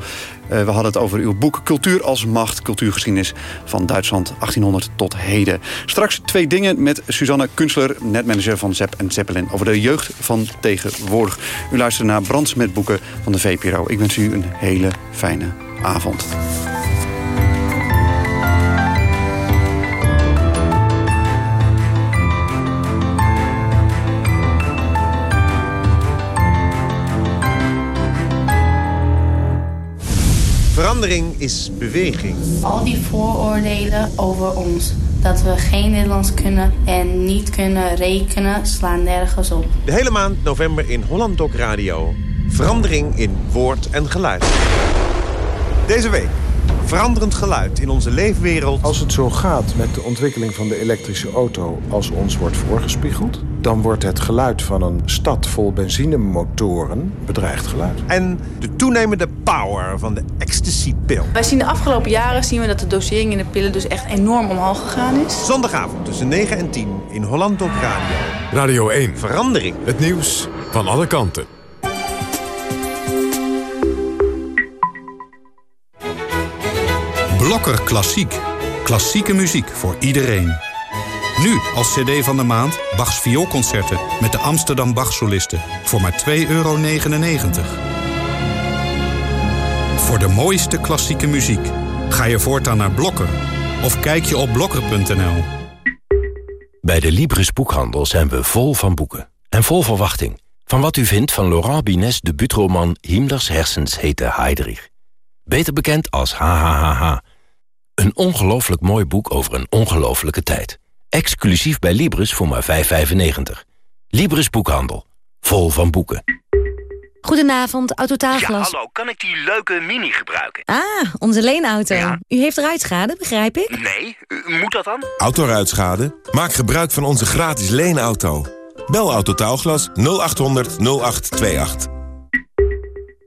we hadden het over uw boek Cultuur als Macht, cultuurgeschiedenis van Duitsland 1800 tot heden. Straks twee dingen met Suzanne Kunstler, netmanager van Zepp en Zeppelin... over de jeugd van tegenwoordig. U luistert naar Brands met boeken van de VPRO. Ik wens u een hele fijne avond. Verandering is beweging. Al die vooroordelen over ons, dat we geen Nederlands kunnen en niet kunnen rekenen, slaan nergens op. De hele maand november in Holland Doc Radio. Verandering in woord en geluid. Deze week veranderend geluid in onze leefwereld. Als het zo gaat met de ontwikkeling van de elektrische auto als ons wordt voorgespiegeld... dan wordt het geluid van een stad vol benzinemotoren bedreigd geluid. En de toenemende power van de ecstasy-pil. Wij zien de afgelopen jaren zien we dat de dosering in de pillen dus echt enorm omhoog gegaan is. Zondagavond tussen 9 en 10 in Holland op Radio. Radio 1. Verandering. Het nieuws van alle kanten. Blokker Klassiek. Klassieke muziek voor iedereen. Nu als cd van de maand Bachs vioolconcerten met de Amsterdam Bachsolisten voor maar 2,99 euro. Voor de mooiste klassieke muziek ga je voortaan naar Blokker of kijk je op blokker.nl. Bij de Libris Boekhandel zijn we vol van boeken en vol verwachting. Van wat u vindt van Laurent Bines debuutroman Himmlers hersens heten Heydrich. Beter bekend als HHHH. Een ongelooflijk mooi boek over een ongelooflijke tijd. Exclusief bij Libris voor maar 5,95. Libris Boekhandel. Vol van boeken. Goedenavond, Autotaalglas. Ja, hallo, kan ik die leuke Mini gebruiken? Ah, onze leenauto. Ja. U heeft ruitschade, begrijp ik? Nee, moet dat dan? Autoruitschade? Maak gebruik van onze gratis leenauto. Bel Autotaalglas 0800 0828.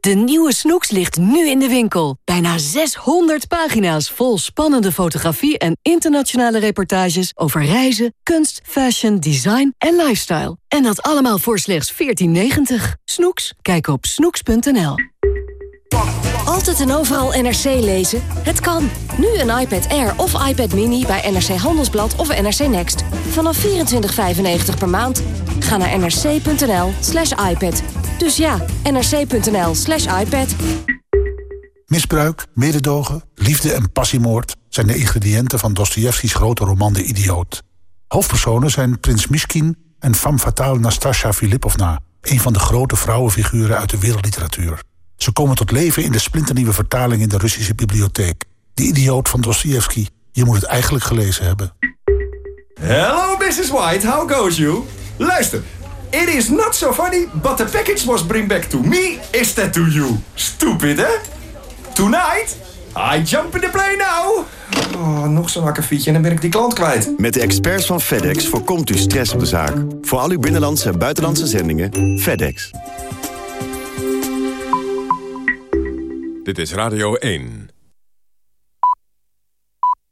De nieuwe Snoeks ligt nu in de winkel. Bijna 600 pagina's vol spannende fotografie en internationale reportages over reizen, kunst, fashion, design en lifestyle. En dat allemaal voor slechts 14,90. Snoeks? Kijk op snoeks.nl. Altijd en overal NRC lezen? Het kan. Nu een iPad Air of iPad Mini bij NRC Handelsblad of NRC Next. Vanaf 24,95 per maand. Ga naar nrc.nl slash iPad. Dus ja, nrc.nl slash iPad. Misbruik, mededogen, liefde en passiemoord... zijn de ingrediënten van Dostojevskis grote roman De Idioot. Hoofdpersonen zijn prins Mishkin en femme fatale Nastasja Filipovna... een van de grote vrouwenfiguren uit de wereldliteratuur. Ze komen tot leven in de splinternieuwe vertaling in de Russische bibliotheek. De idioot van Dostoevsky. Je moet het eigenlijk gelezen hebben. Hello, Mrs. White. How goes you? Luister. It is not so funny, but the package was bring back to me instead to you. Stupid, hè? Tonight, I jump in the plane now. Oh, nog zo'n akkefietje en dan ben ik die klant kwijt. Met de experts van FedEx voorkomt u stress op de zaak. Voor al uw binnenlandse en buitenlandse zendingen, FedEx. Dit is Radio 1.